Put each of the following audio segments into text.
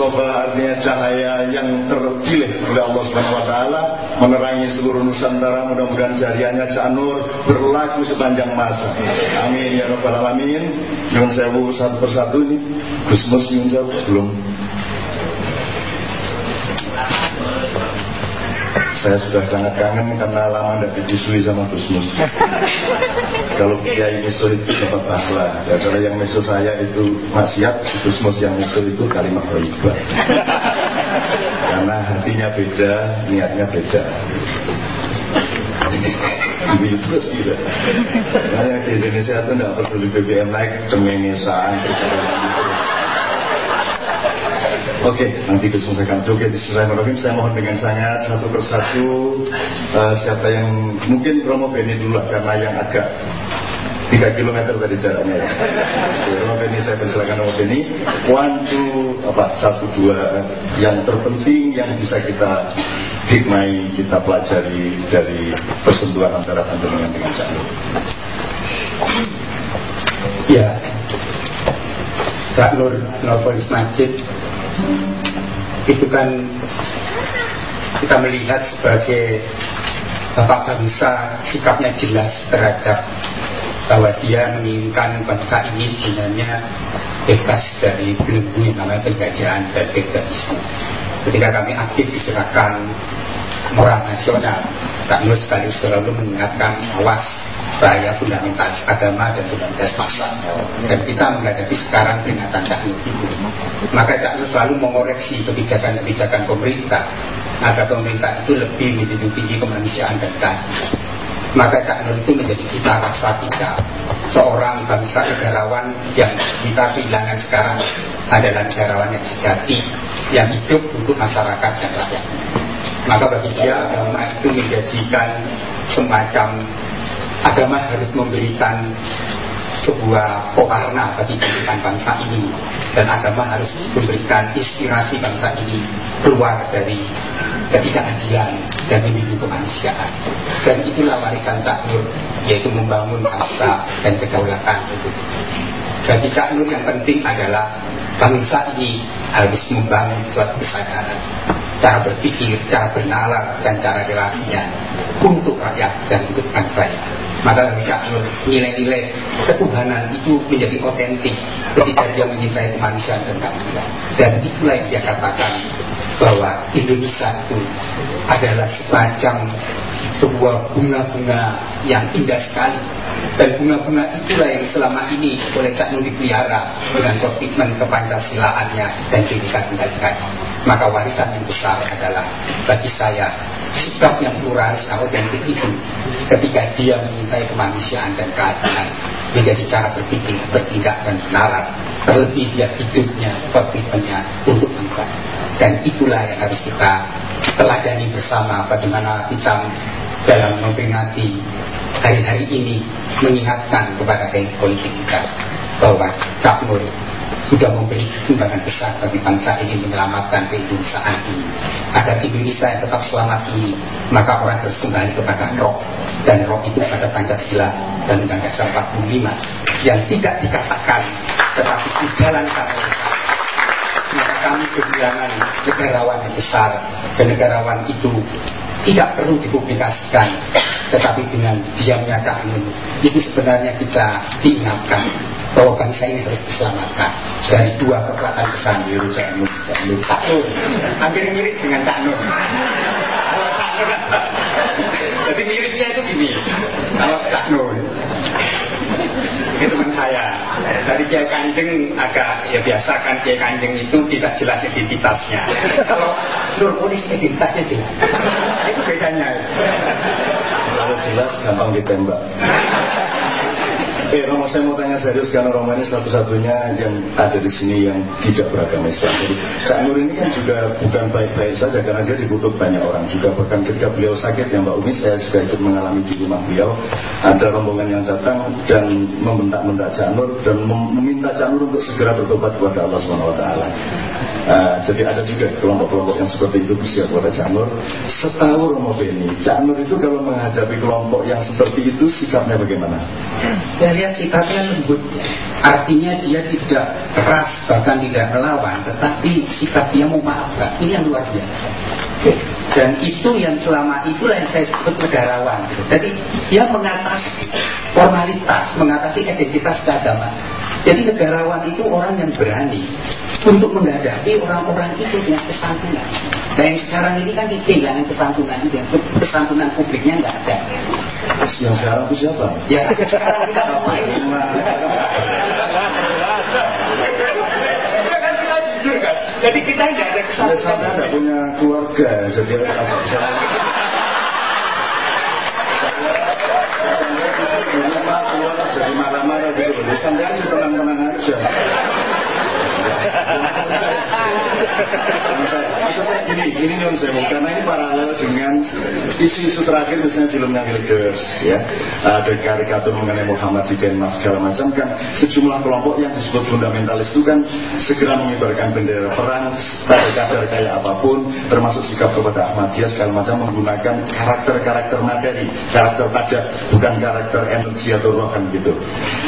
Mustafa artinya cahaya yang terpilih oleh Allah Subhanahu wa taala menerangi seluruh Nusantara. Mudah-mudahan jariahnya Cak Nur berlaku sepanjang masa. Amin ya rabbal alamin. Nyun sewu satu persatu ini. Gusmus nyun sewu belum saya sudah sangat kangen karena lama tidak dipisui sama Gusmus. kalau Kiai Miso itu dapat pahala. Ya, kalau yang Miso saya itu maksiat, Gusmus yang Miso itu kalimat beribah. karena hatinya beda, niatnya beda. Ini terus gila. Makanya di Indonesia itu tidak peduli BBM naik, cengengesan. Oke, nanti diselesaikan. Oke, Bismillahirrahmanirrahim. Saya mohon dengan sangat satu persatu uh, siapa yang mungkin Romo Beni dulu lah karena yang agak 3 km tadi jaraknya ya. Beni saya persilakan Romo Beni. Two, apa, satu, dua. Yang terpenting yang bisa kita hikmai, kita pelajari dari persentuhan antara panjenengan dengan Cak Ya, Kak Nur Novelis Majid itu kan kita melihat sebagai bapak bangsa sikapnya jelas terhadap bahwa dia menginginkan bangsa ini sebenarnya bebas dari belenggu yang namanya penjajahan dan terorisme. Ketika kami aktif di gerakan moral nasional, Kak Nur sekali selalu mengingatkan awas bahaya fundamentalis agama dan fundamentalis masa dan kita menghadapi sekarang peringatan Cak Nur itu. Maka Cak Nur selalu mengoreksi kebijakan-kebijakan pemerintah agar pemerintah itu lebih menjunjung tinggi kemanusiaan dan keadilan maka Cak Nur itu menjadi cita rasa kita. Seorang bangsa negarawan yang kita kehilangan sekarang adalah negarawan yang sejati yang hidup untuk masyarakat rakyat. Maka bagi dia agama itu menjadikan semacam agama harus memberikan sebuah pewarna bagi kehidupan bangsa ini. Dan agama harus memberikan inspirasi bangsa ini keluar dari ketidakadilan dan menuju kemanusiaan. Dan itulah warisan Cak Nur yaitu membangun bangsa dan kedaulatan itu. Bagi Cak Nur yang penting adalah bangsa ini harus membangun suatu kesadaran cara berpikir, cara bernalar dan cara relasinya untuk rakyat dan untuk bangsa ini maka Nur nilai-nilai ketuhanan itu menjadi otentik ketika dia mencintai kemanusiaan dan keadilan dan itulah yang dia katakan bahwa Indonesia itu adalah semacam sebuah bunga-bunga yang indah sekali. Dan bunga-bunga itulah yang selama ini oleh Cak Nur dipelihara dengan komitmen kepancasilaannya dan kehidupan Tunggal maka warisan yang besar adalah bagi saya sikap yang pluralis autentik itu ketika dia mencintai kemanusiaan dan keadilan menjadi cara berpikir, bertindak dan bernalar terlebih dia hidupnya, komitmennya untuk bangsa dan itulah yang harus kita teladani bersama bagaimana kita dalam memperingati hari-hari ini mengingatkan kepada kita bahwa Nur sudah memberi sumbangan besar bagi bangsa ini menyelamatkan keindonesiaan ini. Agar Indonesia yang tetap selamat ini, maka orang harus kembali kepada roh. Dan roh itu pada Pancasila dan Undang Dasar 45 yang tidak dikatakan tetapi dijalankan oleh kami kehilangan negarawan yang besar dan negarawan itu tidak perlu dipublikasikan tetapi dengan diamnya kami itu sebenarnya kita diingatkan bahwa bangsa ini harus diselamatkan. Dari dua kekuatan besar Nur Cak Nur Cak Nur hampir mirip dengan Cak Nur jadi miripnya itu gini. Kalau Cak Nur ini teman saya. Dari Kiai Kanjeng agak ya biasa kan Kiai Kanjeng itu tidak jelas identitasnya. Kalau Nur Polis identitasnya jelas. Itu bedanya. Kalau jelas gampang ditembak Eh Romo saya mau tanya serius karena Romo ini satu-satunya yang ada di sini yang tidak beragama Islam. Jadi Cak Nur ini kan juga bukan baik-baik saja karena dia dibutuh banyak orang juga. Bahkan ketika beliau sakit yang Mbak Umi saya juga ikut mengalami di rumah beliau. Ada rombongan yang datang dan membentak-bentak Cak Nur dan meminta Cak Nur untuk segera bertobat kepada Allah SWT. Uh, jadi ada juga kelompok-kelompok yang seperti itu bersiap kepada Cak Nur. Setahu Romo Beni, Cak Nur itu kalau menghadapi kelompok yang seperti itu sikapnya bagaimana? Dari lihat sifatnya lembut. Artinya dia tidak keras bahkan tidak melawan tetapi sikap dia mau maafkan ini yang luar biasa. Dan itu yang selama itulah yang saya sebut negarawan. Jadi dia mengatasi formalitas mengatasi identitas keagamaan. Jadi negarawan itu orang yang berani untuk menghadapi orang-orang itu dengan kesantunan. Dan yang sekarang ini kan kehilangan kesantunan itu, kesantunan publiknya nggak ada. Yang sekarang itu siapa? Ya, sekarang kita ini. Jadi kita tidak ada kesantunan. Ya, tidak punya keluarga, jadi apa keluar jadi marah-marah gitu loh. Sih tenang-tenang aja. Maksud saya gini, ini non sewu karena ini paralel dengan isu-isu terakhir misalnya filmnya Wilders ya. Ada karikatur mengenai Muhammad di Denmark segala macam kan. Sejumlah kelompok yang disebut fundamentalis itu kan segera mengibarkan bendera perang pada kadar kayak apa pun termasuk sikap kepada Ahmadiyah segala macam menggunakan karakter-karakter materi karakter padat bukan karakter energi atau roh kan gitu.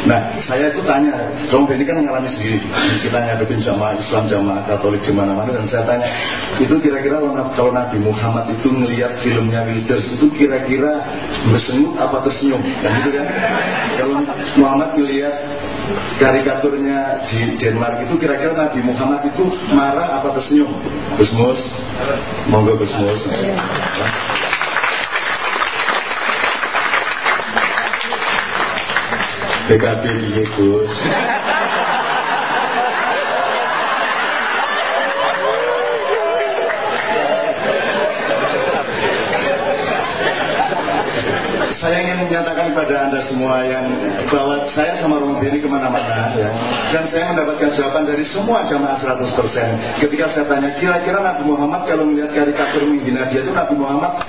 Nah saya itu tanya Rom ini kan mengalami sendiri? Kita ngadepin jamaah Islam jamaah Katolik di mana-mana. Dan saya tanya itu kira-kira kalau Nabi Muhammad itu ngelihat filmnya Wilders itu kira-kira bersenyum apa tersenyum? Dan gitu kan? Kalau Muhammad ngelihat karikaturnya di Denmark itu kira-kira Nabi Muhammad itu marah apa tersenyum? Gusmus monggo Gusmus PKB piye Gus saya ingin menyatakan kepada anda semua yang bahwa saya sama Romo ini ke mana-mana ya. dan saya mendapatkan jawaban dari semua jamaah 100% ketika saya tanya kira-kira Nabi Muhammad kalau melihat karikatur menghina dia itu Nabi Muhammad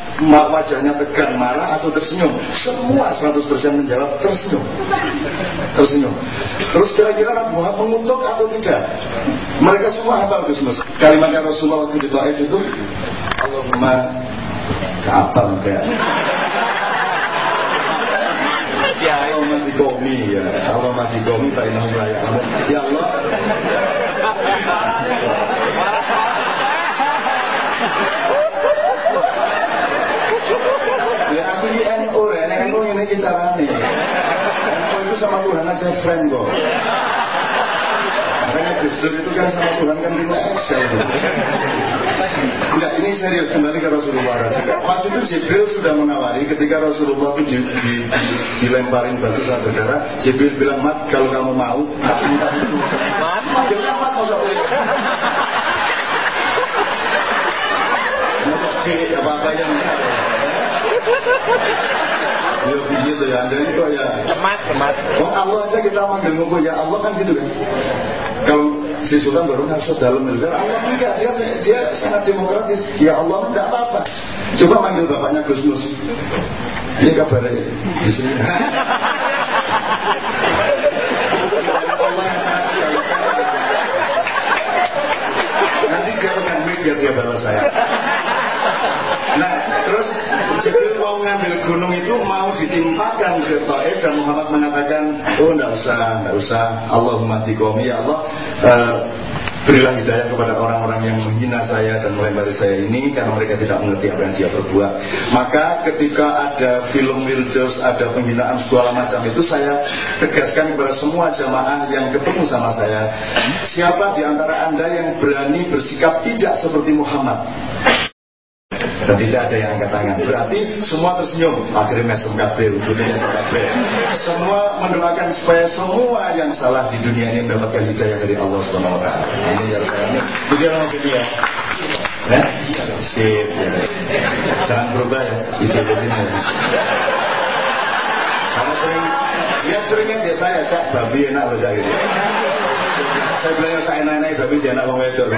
wajahnya tegang marah atau tersenyum? Semua 100% menjawab tersenyum. Tersenyum. Terus kira-kira Nabi Muhammad mengutuk atau tidak? Mereka semua apa Gus kalimatnya Rasulullah waktu di itu Allahumma apa kayak ya. Allah mati komi ya. Allah mati komi Pak Inam ya ya Allah. Ya aku di NU ya NU ini kisaran nih? NU itu sama Tuhan aja friend kok Gus itu kan sama Tuhan kan relax Enggak, ini serius kembali ke Rasulullah juga. Waktu itu Jibril sudah menawari ketika Rasulullah itu di, di, di, dilemparin batu saat berdarah. Jibril bilang, Mat, kalau kamu mau, minta itu. Manggilnya Mat, masa boleh. Masa cilik apa-apa yang Ya begitu ya, Anda ini kok ya Cemat, cemat Oh Allah aja kita manggil ngumpul ya Allah kan gitu kan si Sultan baru masuk dalam miliar Allah enggak, dia, dia sangat demokratis. Ya Allah enggak apa-apa. Coba manggil bapaknya Gus Mus. Ini kabarnya di sini. Nanti dia mic biar dia balas saya. Nah, terus Jibril mau ngambil gunung itu mau ditimpakan ke Taif dan Muhammad mengatakan, oh enggak usah, enggak usah. Allahumma tikomi ya Allah. Uh, Berilah hidayah kepada orang-orang yang menghina saya dan melempari saya ini karena mereka tidak mengerti apa yang dia perbuat. Maka ketika ada film Wilders, ada penghinaan segala macam itu saya tegaskan kepada semua jamaah yang ketemu sama saya, siapa di antara anda yang berani bersikap tidak seperti Muhammad? Dan tidak ada yang angkat tangan. Berarti semua tersenyum. Akhirnya mesem kabel, dunia. Semua mendoakan supaya semua yang salah di dunia ini mendapatkan hidayah dari Allah Taala. Ini ya ini. Itu yang video. Ya, sip. Jangan berubah ya ideologinya. Ya. Saya sering, dia sering aja saya cak babi enak loh cak. Saya bilang saya enak-enak babi enak bang wedok.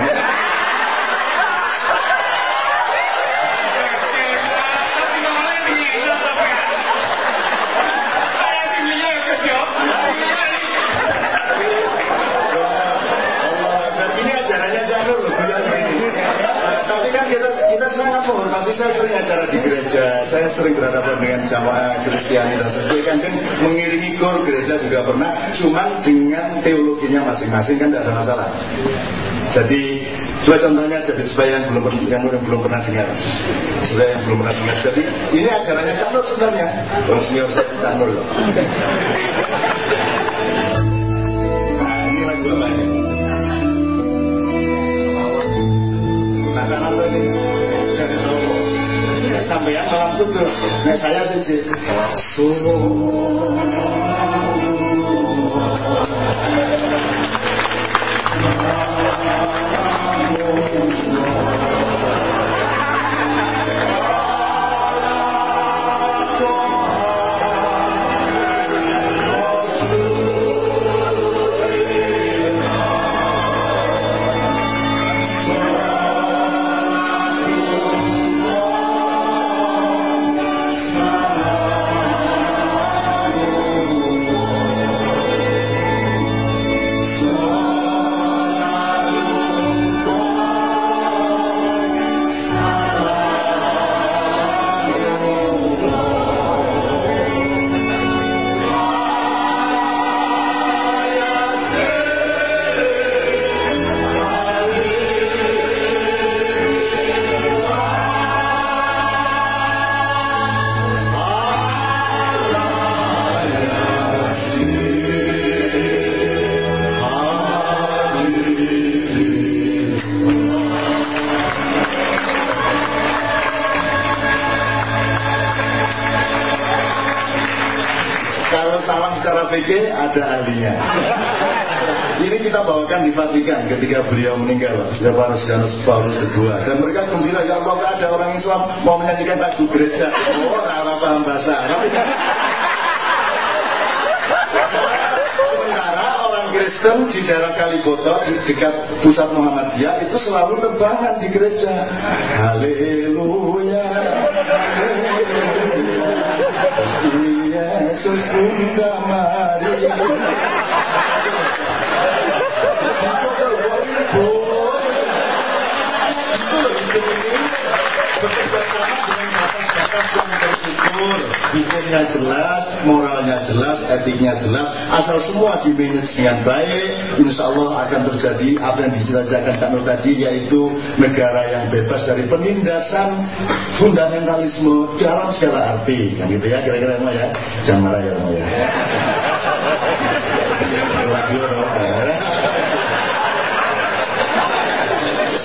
Sering acara di gereja saya sering berhadapan dengan jamaah Kristiani dan sesuai kanjeng mengiringi kor gereja juga pernah, cuman dengan teologinya masing-masing kan tidak ada masalah. Jadi Coba contohnya jadi supaya yang belum yang, yang belum pernah dengar, supaya yang belum pernah dengar. Jadi ini ajarannya Cak Nur sebenarnya. Bang senior saya Cak Nur. Sampai yang malam putus. Nah saya sih. So. Ketika beliau meninggal Paulus Janus Paulus kedua. Dan mereka gembira ya Allah gak ada orang Islam mau menyanyikan lagu gereja. Oh orang paham bahasa Arab. Sementara orang Kristen di daerah Kaliboto di dekat pusat Muhammadiyah itu selalu terbangan di gereja. Haleluya. Yesus Bunda Maria bekerja sama dengan batas-batas yang terukur hukumnya jelas, moralnya jelas, etiknya jelas asal semua di manage dengan baik insya Allah akan terjadi apa yang diceritakan Kak Nur tadi yaitu negara yang bebas dari penindasan fundamentalisme dalam segala arti. Kan gitu ya kira-kira ya? Jangan marah ya ya lagu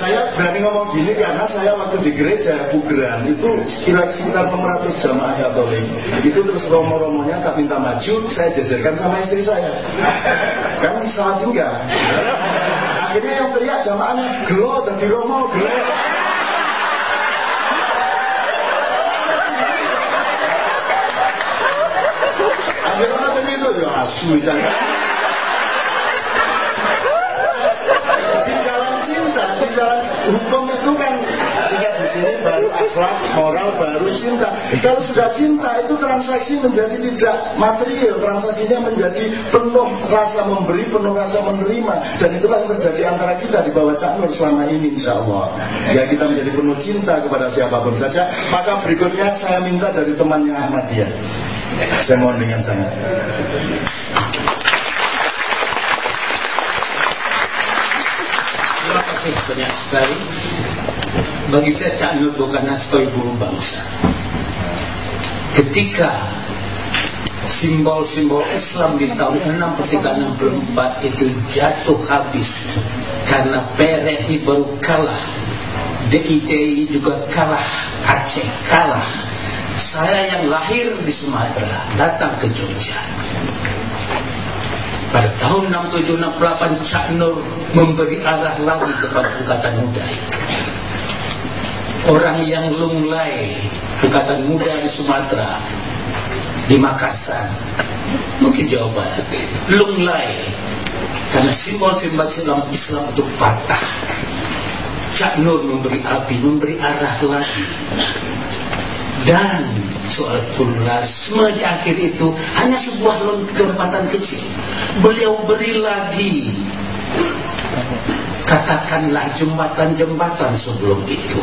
saya berani ngomong gini karena saya waktu di gereja Bugeran itu kira sekitar 600 jamaah Katolik. Itu terus romo-romonya tak minta maju saya jajarkan sama istri saya. Kan salah tinggal akhirnya yang teriak jamaahnya gelo di romo gelo. Akhirnya masih bisa ya asu cinta di jalan hukum itu kan tinggal di sini baru akhlak moral baru cinta. Kalau sudah cinta itu transaksi menjadi tidak material. Transaksinya menjadi penuh rasa memberi penuh rasa menerima. Dan itulah yang terjadi antara kita di bawah Cak Nur selama ini insya Allah. Ya kita menjadi penuh cinta kepada siapa pun saja. Maka berikutnya saya minta dari temannya Ahmadiyah saya mohon dengan sangat. Kasih banyak sekali. Bagi saya Cak Nur bukan nastoi buru bangsa. Ketika simbol-simbol Islam di tahun 6364 itu jatuh habis karena PRI baru kalah DITI juga kalah Aceh kalah. Saya yang lahir di Sumatera datang ke Jogja. Pada tahun 6768 Cak Nur memberi arah lagi kepada Angkatan Muda Orang yang lunglai Angkatan Muda di Sumatera Di Makassar. Mungkin Jawa Lunglai. Karena simbol-simbol Islam Islam itu patah. Cak Nur memberi api Memberi arah lagi. Dan soal pluralisme di akhir itu hanya sebuah lompatan kecil. Beliau beri lagi. Katakanlah jembatan-jembatan sebelum itu.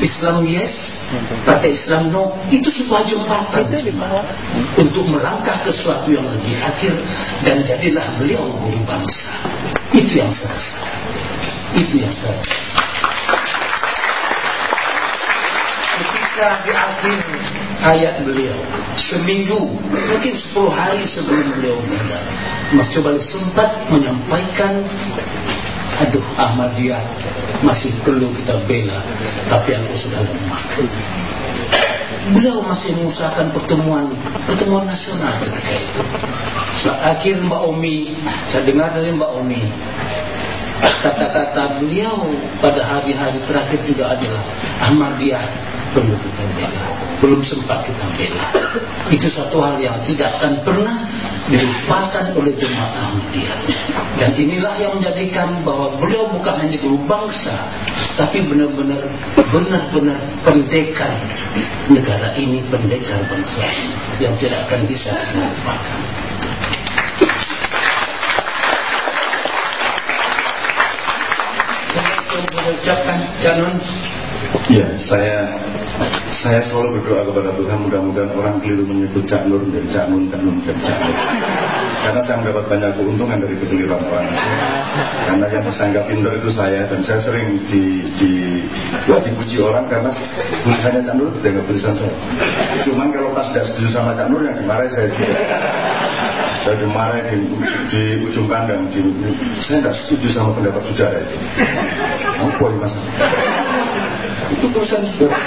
Islam yes, partai Islam no, itu sebuah jembatan untuk melangkah ke sesuatu yang lebih akhir dan jadilah beliau guru bangsa. Itu yang saya rasakan. Itu yang saya rasakan. Ketika di akhir ayat beliau seminggu mungkin sepuluh hari sebelum beliau meninggal Mas Coba sempat menyampaikan aduh Ahmadiyah masih perlu kita bela tapi aku sudah lemah. Beliau masih mengusahakan pertemuan pertemuan nasional ketika itu. Akhir Mbak Omi saya dengar dari Mbak Omi kata-kata beliau pada hari-hari terakhir juga adalah Ahmadiyah perlu kita bela belum sempat kita bela. Itu satu hal yang tidak akan pernah dilupakan oleh jemaah Ahmadiyah. Dan inilah yang menjadikan bahwa beliau bukan hanya guru bangsa tapi benar-benar benar-benar pendekar negara ini pendekar bangsa yang tidak akan bisa dilupakan. Jangan Ya, saya saya selalu berdoa kepada Tuhan mudah-mudahan orang keliru menyebut Cak Nur dan Cak Nun, Cak Nun dan Cak Nur. Karena saya mendapat banyak keuntungan dari kekeliruan orang. Karena yang tersangka pintar itu saya dan saya sering di, di ya, dipuji orang karena tulisannya Cak Nur tidak tulisan saya. Cuman kalau pas tidak setuju sama Cak Nur yang dimarahi saya juga. Saya dimarahi di, di ujung kandang. Di, saya tidak setuju sama pendapat saudara itu. Apa ini mas? itu tulisan saudara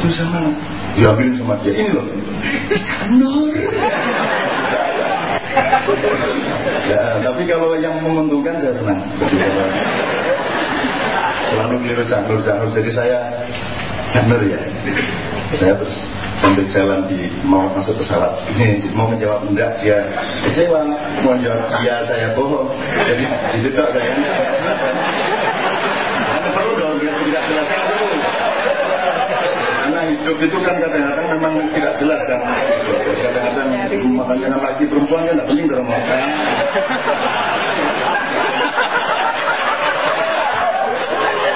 tulisan mana diambilin sama dia. Ini loh. Canur ya tapi kalau yang menguntungkan saya senang. Selalu keliru canur canur jadi saya canur ya. Saya terus sambil jalan di mau masuk pesawat. Ini mau menjawab enggak dia kecewa. Mau jawab iya saya bohong. Jadi itu tak saya perlu dong biar tidak jelas. Dulu hidup itu kan kadang-kadang memang tidak jelas kan. Kadang-kadang makanya laki perempuan kan tidak penting dalam makan.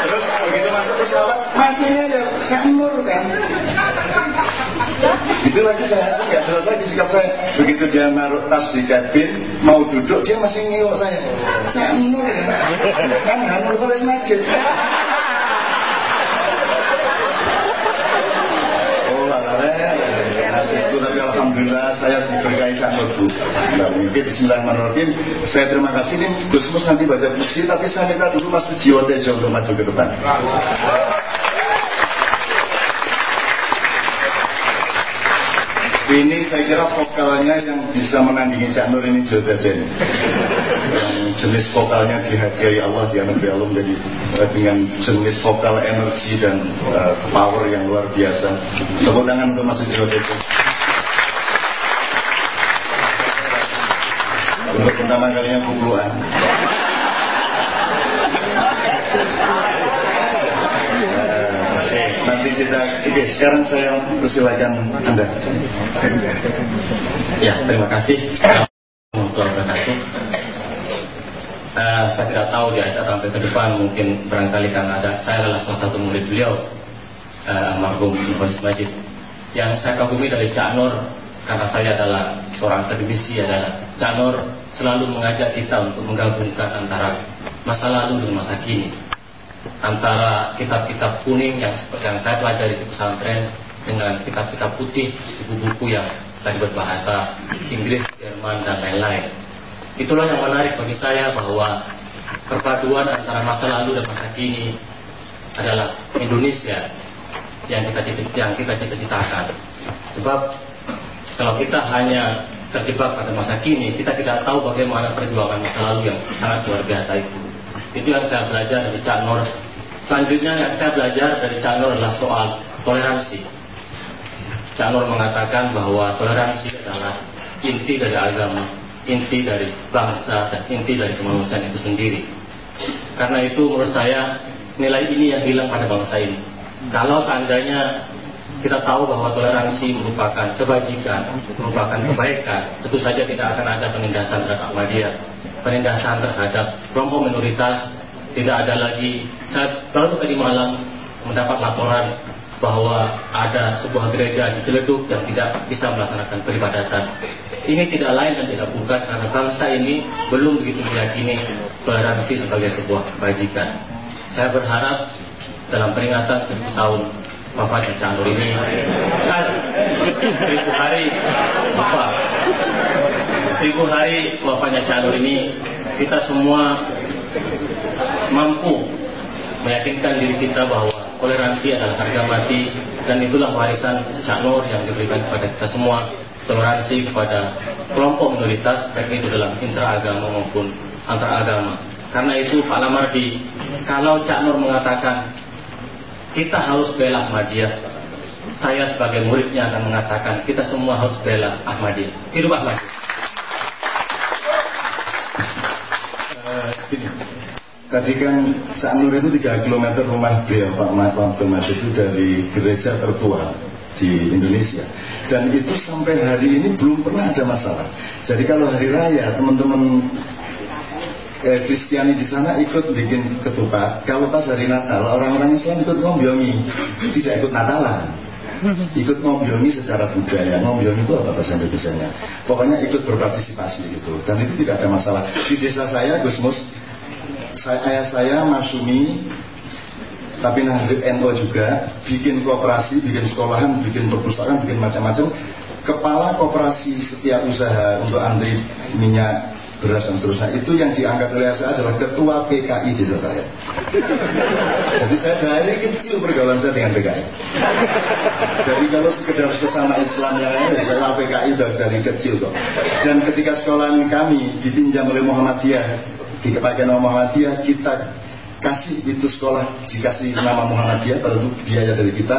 Terus begitu masuk pesawat masih ada campur kan. Itu lagi saya nggak jelas lagi sikap saya. Begitu dia naruh tas di kabin mau duduk dia masih ngiwak saya. Campur kan harus tulis masjid itu tapi alhamdulillah saya diberkahi sangat bu. Nah, mungkin Bismillahirrahmanirrahim. Saya terima kasih nih Gusmus nanti baca puisi tapi saya minta dulu Mas Jiwa Tejo untuk maju ke depan. Ini saya kira vokalnya yang bisa menandingi Cak Nur ini Joe Dajen. Yang jenis vokalnya dihadiahi Allah di anak Allah menjadi uh, dengan jenis vokal energi dan uh, power yang luar biasa. Tepuk tangan untuk Mas Joe Dajen. Untuk pertama kalinya pukuluan. nanti kita oke sekarang saya persilakan anda. Ya terima kasih. Warahmatullahi wabarakatuh uh, saya tidak tahu di acara sampai ke depan mungkin barangkali karena ada saya adalah salah satu murid beliau uh, almarhum Muhammad Majid. Yang saya kagumi dari Cak Nur karena saya adalah seorang akademisi adalah Cak Nur selalu mengajak kita untuk menggabungkan antara masa lalu dan masa kini antara kitab-kitab kuning yang seperti yang saya pelajari di pesantren dengan kitab-kitab putih, buku-buku yang tadi berbahasa Inggris, Jerman, dan lain-lain. Itulah yang menarik bagi saya bahwa perpaduan antara masa lalu dan masa kini adalah Indonesia yang kita yang kita cita-citakan. Sebab kalau kita hanya terjebak pada masa kini, kita tidak tahu bagaimana perjuangan masa lalu yang sangat luar biasa itu. Itu yang saya belajar dari Cak Nur. Selanjutnya yang saya belajar dari Cak Nur adalah soal toleransi. Cak Nur mengatakan bahwa toleransi adalah inti dari agama, inti dari bangsa, dan inti dari kemanusiaan itu sendiri. Karena itu menurut saya nilai ini yang hilang pada bangsa ini. Kalau seandainya kita tahu bahwa toleransi merupakan kebajikan, merupakan kebaikan, tentu saja tidak akan ada penindasan terhadap Ahmadiyah penindasan terhadap kelompok minoritas tidak ada lagi saya baru tadi malam mendapat laporan bahwa ada sebuah gereja diceleduk dan tidak bisa melaksanakan peribadatan. Ini tidak lain dan tidak bukan karena bangsa ini belum begitu meyakini toleransi sebagai sebuah kebajikan. Saya berharap dalam peringatan seribu tahun Bapak Cak Nur ini. Kan seribu hari Bapak. Seribu hari Bapaknya Cak Nur ini kita semua mampu meyakinkan diri kita bahwa toleransi adalah harga mati dan itulah warisan Cak Nur yang diberikan kepada kita semua. Toleransi kepada kelompok minoritas baik itu dalam intraagama maupun antaragama karena itu Pak Lamardi kalau Cak Nur mengatakan kita harus bela Ahmadiyah. Saya sebagai muridnya akan mengatakan kita semua harus bela Ahmadiyah. Hidup Ahmadiyah uh, Tadi kan Cak Nur itu 3 km rumah beliau Pak Abdul Majid itu dari gereja tertua di Indonesia. Dan itu sampai hari ini belum pernah ada masalah. Jadi kalau hari raya teman-teman eh, Kristiani di sana ikut bikin ketupat. Kalau pas hari Natal orang-orang Islam ikut ngombiongi, tidak ikut Natalan. Ikut ngombiongi secara budaya. Ngombiongi itu apa bahasa Indonesia-nya? Pokoknya ikut berpartisipasi gitu. Dan itu tidak ada masalah. Di desa saya Gusmus saya, ayah saya Masumi tapi Nahdlatul NO juga bikin kooperasi, bikin sekolahan, bikin perpustakaan, bikin macam-macam. Kepala kooperasi setiap usaha untuk antri minyak beras dan seterusnya itu yang diangkat oleh saya adalah ketua PKI desa saya. Jadi saya dari kecil pergaulan saya dengan PKI. Jadi kalau sekedar sesama Islam yang lain, saya PKI dari kecil kok. Dan ketika sekolahan kami ditinjam oleh Muhammadiyah dipakai nama Muhammadiyah kita kasih itu sekolah dikasih nama Muhammadiyah tentu biaya dari kita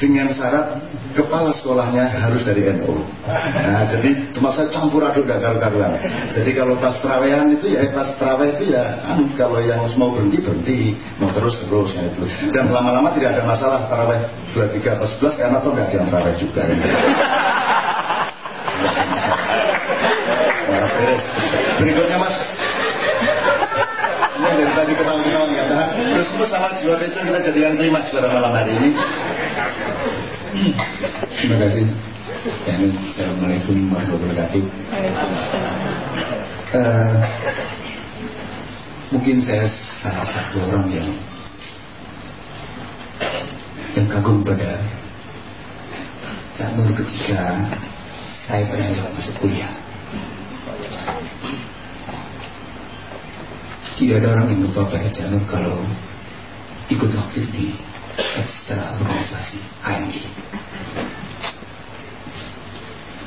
dengan syarat kepala sekolahnya harus dari NU. Nah, jadi cuma saya campur aduk gak karu-karuan. Jadi kalau pas terawehan itu ya pas terawih itu ya anu kalau yang mau berhenti berhenti, mau terus terus ya itu. Dan lama-lama tidak ada masalah terawih 23 pas 11 karena toh nggak ada yang terawih juga. Nah, Berikutnya Mas ini dari tadi ketawa-ketawa. Terus terus sama jiwa beca kita jadikan terima pada malam hari ini. Terima kasih. Assalamualaikum warahmatullahi wabarakatuh. Uh, mungkin saya salah satu orang yang yang kagum pada saat Nur ketika saya beranjak masuk kuliah. Tidak ada orang yang lupa pada Janur kalau ikut aktif di ekstra organisasi AMI.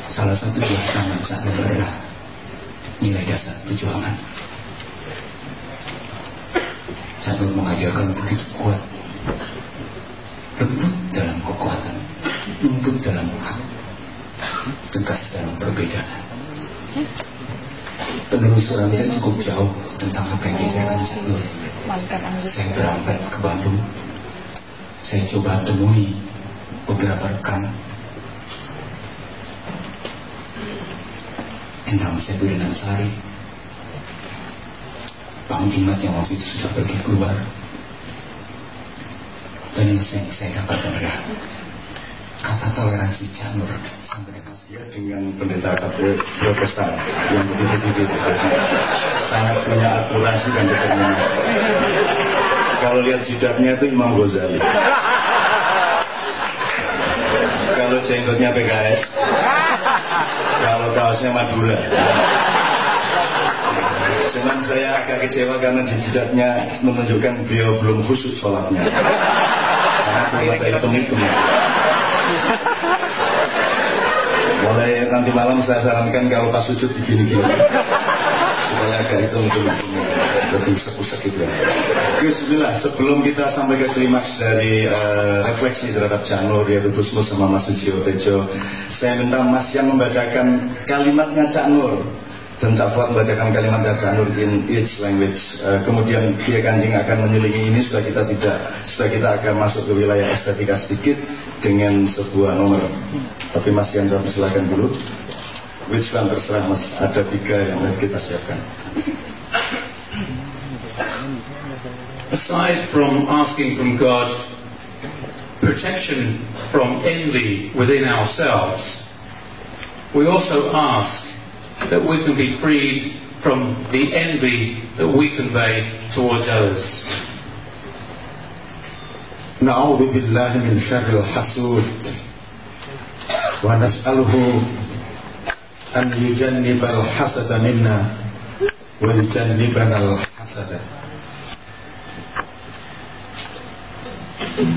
Salah satu buah tangan Janur adalah nilai dasar perjuangan. Janur mengajarkan begitu kuat, lembut dalam kekuatan, lembut dalam hak, tegas dalam perbedaan penelusuran saya cukup jauh tentang apa yang diajarkan. Saya berangkat ke Bandung. Saya coba temui beberapa rekan. Endang saya Sari. Bang Dimat yang waktu itu sudah pergi keluar. Dan yang saya, saya dapatkan adalah kata toleransi Janur sampai dengan ya, dengan pendeta Protestan yang begitu-begitu sangat punya akurasi dan determinasi. Kalau lihat sidatnya itu Imam Ghazali. Kalau jenggotnya PKS, kalau kaosnya Madura. Cuman saya agak kecewa karena di jidatnya menunjukkan beliau belum khusus sholatnya. Karena belum ada hitung-hitung. Mulai nanti malam saya sarankan kalau pas sujud begini-gini supaya agak itu untuk lebih sepusat gitu ya. Bismillah, sebelum kita sampai ke klimaks dari uh, refleksi terhadap Janur yaitu Gusmus sama Mas Tejo, saya minta Mas yang membacakan kalimatnya Cak Nur dan Cak Fuad membacakan kalimat Nur in each language. Uh, kemudian Kia Kanjing akan menyelingi ini supaya kita tidak supaya kita akan masuk ke wilayah estetika sedikit dengan sebuah nomor. Tapi Mas Yan saya silakan dulu. Which one terserah Mas. Ada tiga yang kita siapkan. Aside from asking from God protection from envy within ourselves, we also ask that we can be freed from the envy that we convey towards others. نعوذ بالله من شر الحسود ونسأله أن يجنب الحسد منا ويجنبنا الحسد Gracias.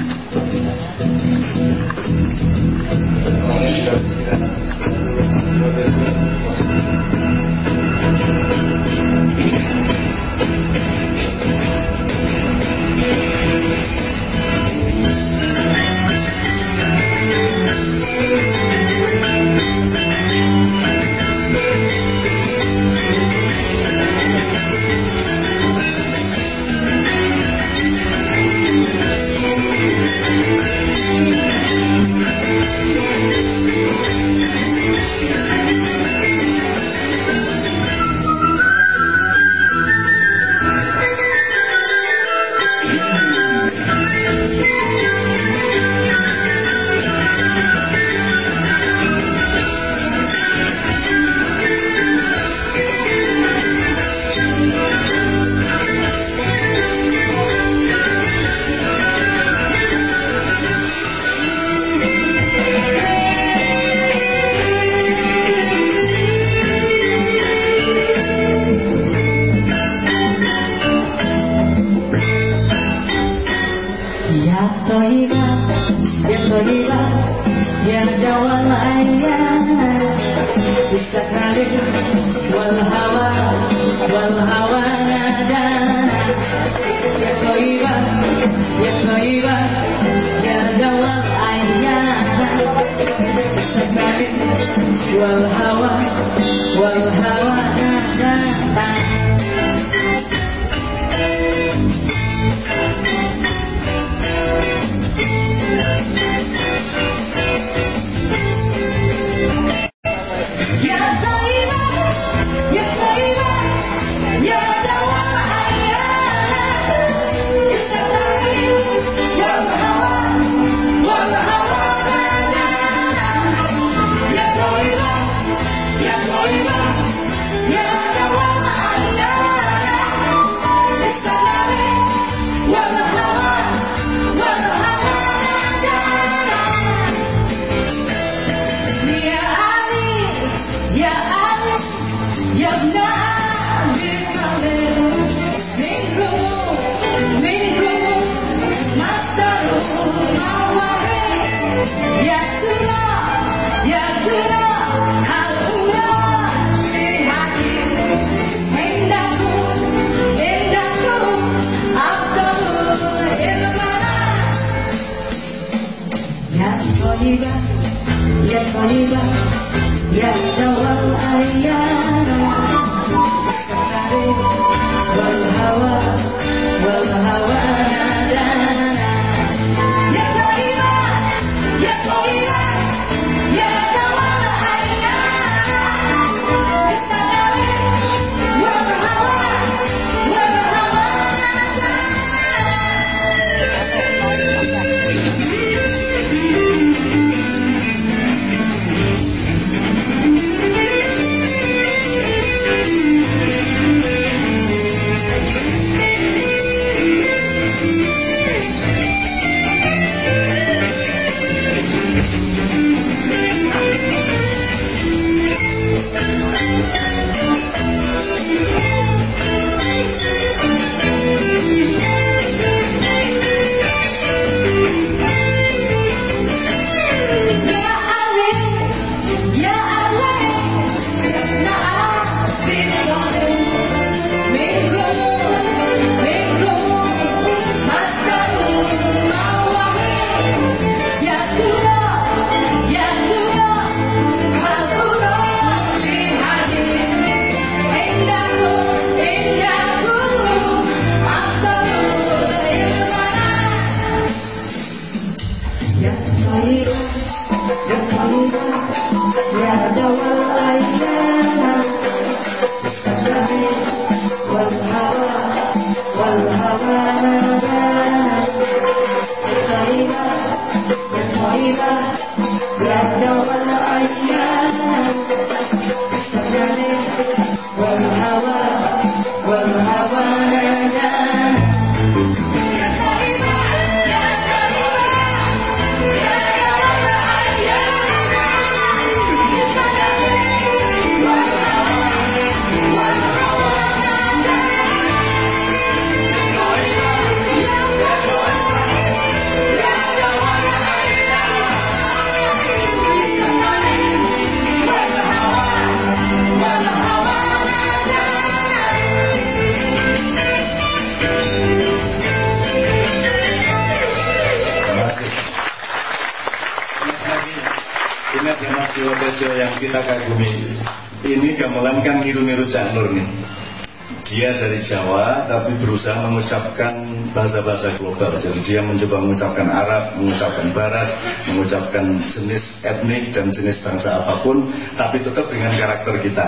Global. Jadi dia mencoba mengucapkan Arab, mengucapkan Barat, mengucapkan jenis etnik dan jenis bangsa apa pun, tapi tetap dengan karakter kita.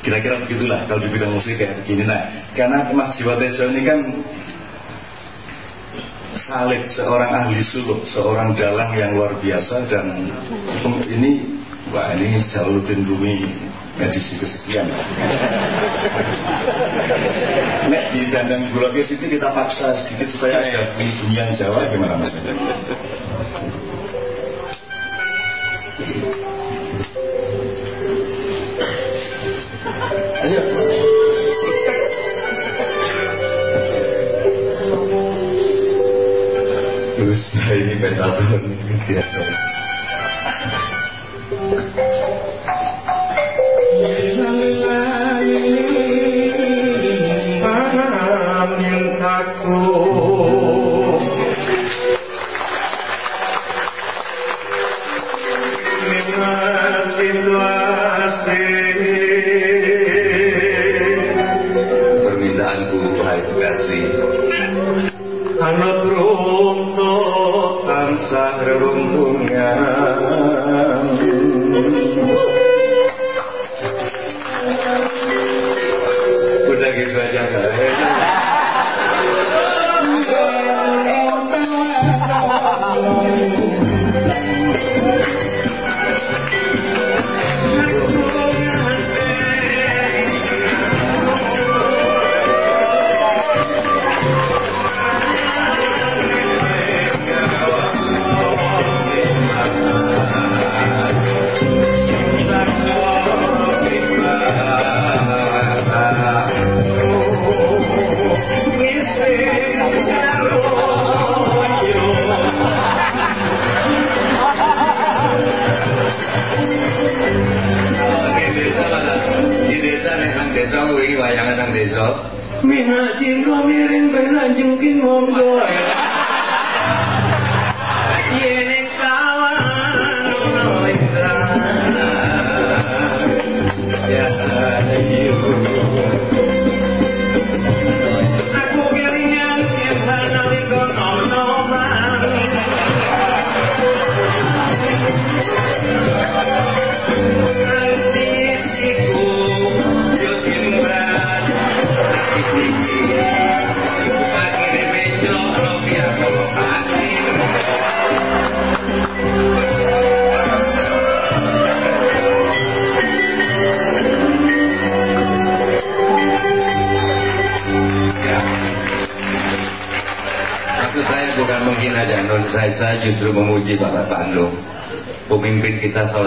Kira-kira begitulah kalau di bidang musik kayak begini. Nah, karena Mas Jiwa Tejo ini kan salib seorang ahli suluk, seorang dalang yang luar biasa dan ini wah ini Jalaluddin Bumi edisi kesekian Nek di dandang gula ke situ kita paksa sedikit supaya ada dunia Jawa gimana mas? Ayo. Terus ini pentathlon tidak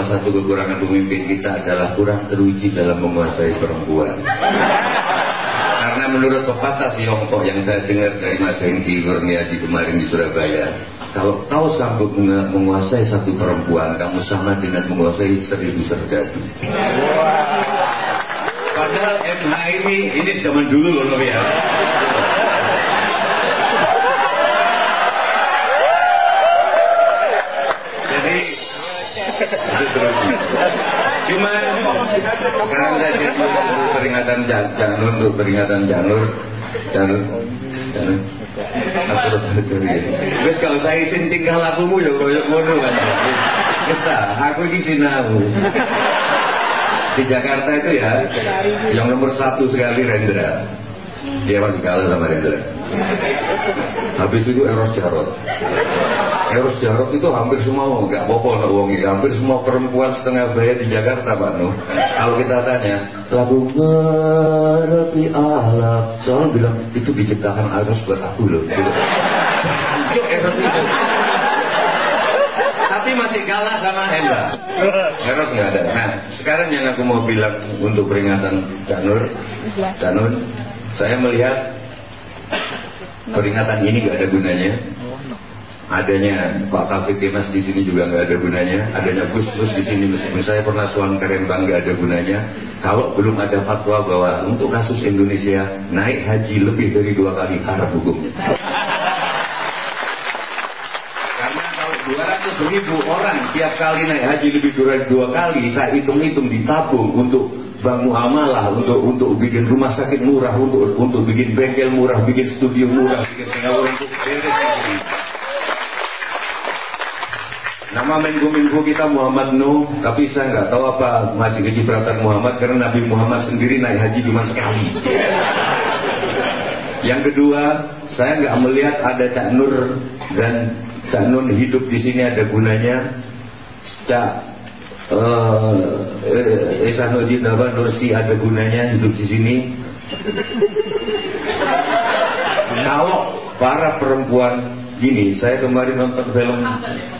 satu kekurangan pemimpin kita adalah kurang teruji dalam menguasai perempuan. Karena menurut pepatah Tiongkok yang saya dengar dari Mas Hengki Kurniadi kemarin di Surabaya, kalau kau sanggup menguasai satu perempuan, kamu sama dengan menguasai seribu serdadu. Padahal MH ini, ini zaman dulu loh ya. Cuma sekarang saya jadi untuk peringatan janur, untuk peringatan janur, janur, janur. Aku Terus kalau saya isin tingkah lakumu ya koyok ngono kan. Wis aku ini sinau. Di Jakarta itu ya, yang nomor satu sekali Rendra. Dia masih kalah sama Rendra. Habis itu Eros Jarot. Eros Jarot itu hampir semua nggak apa-apa no, wong hampir semua perempuan setengah bayar di Jakarta Pak Nuh. Kalau kita tanya lagu Merapi Alam, soalnya bilang itu diciptakan Eros buat aku loh. Gitu. Eros itu. Tapi masih kalah sama Hendra. Eros nggak ada. Nah, sekarang yang aku mau bilang untuk peringatan Janur, Janur, saya melihat peringatan ini nggak ada gunanya adanya Pak Taufik Kemas di sini juga nggak ada gunanya, adanya Gus Gus di sini meskipun saya pernah suan Kerembang nggak ada gunanya. Kalau belum ada fatwa bahwa untuk kasus Indonesia naik haji lebih dari dua kali haram hukumnya. Karena kalau 200 ribu orang tiap kali naik haji lebih dari dua kali, saya hitung-hitung ditabung untuk bank muamalah untuk untuk bikin rumah sakit murah untuk untuk bikin bengkel murah bikin studio murah bikin pengawal untuk Nama Menko-Menko kita Muhammad Nuh, tapi saya nggak tahu apa masih kecipratan Muhammad karena Nabi Muhammad sendiri naik haji cuma sekali. Yang kedua, saya nggak melihat ada Cak Nur dan Cak Nur hidup di sini ada gunanya. Cak uh, Esanuddin apa Nursi ada gunanya hidup di sini. Kalau para perempuan Gini, saya kemarin nonton film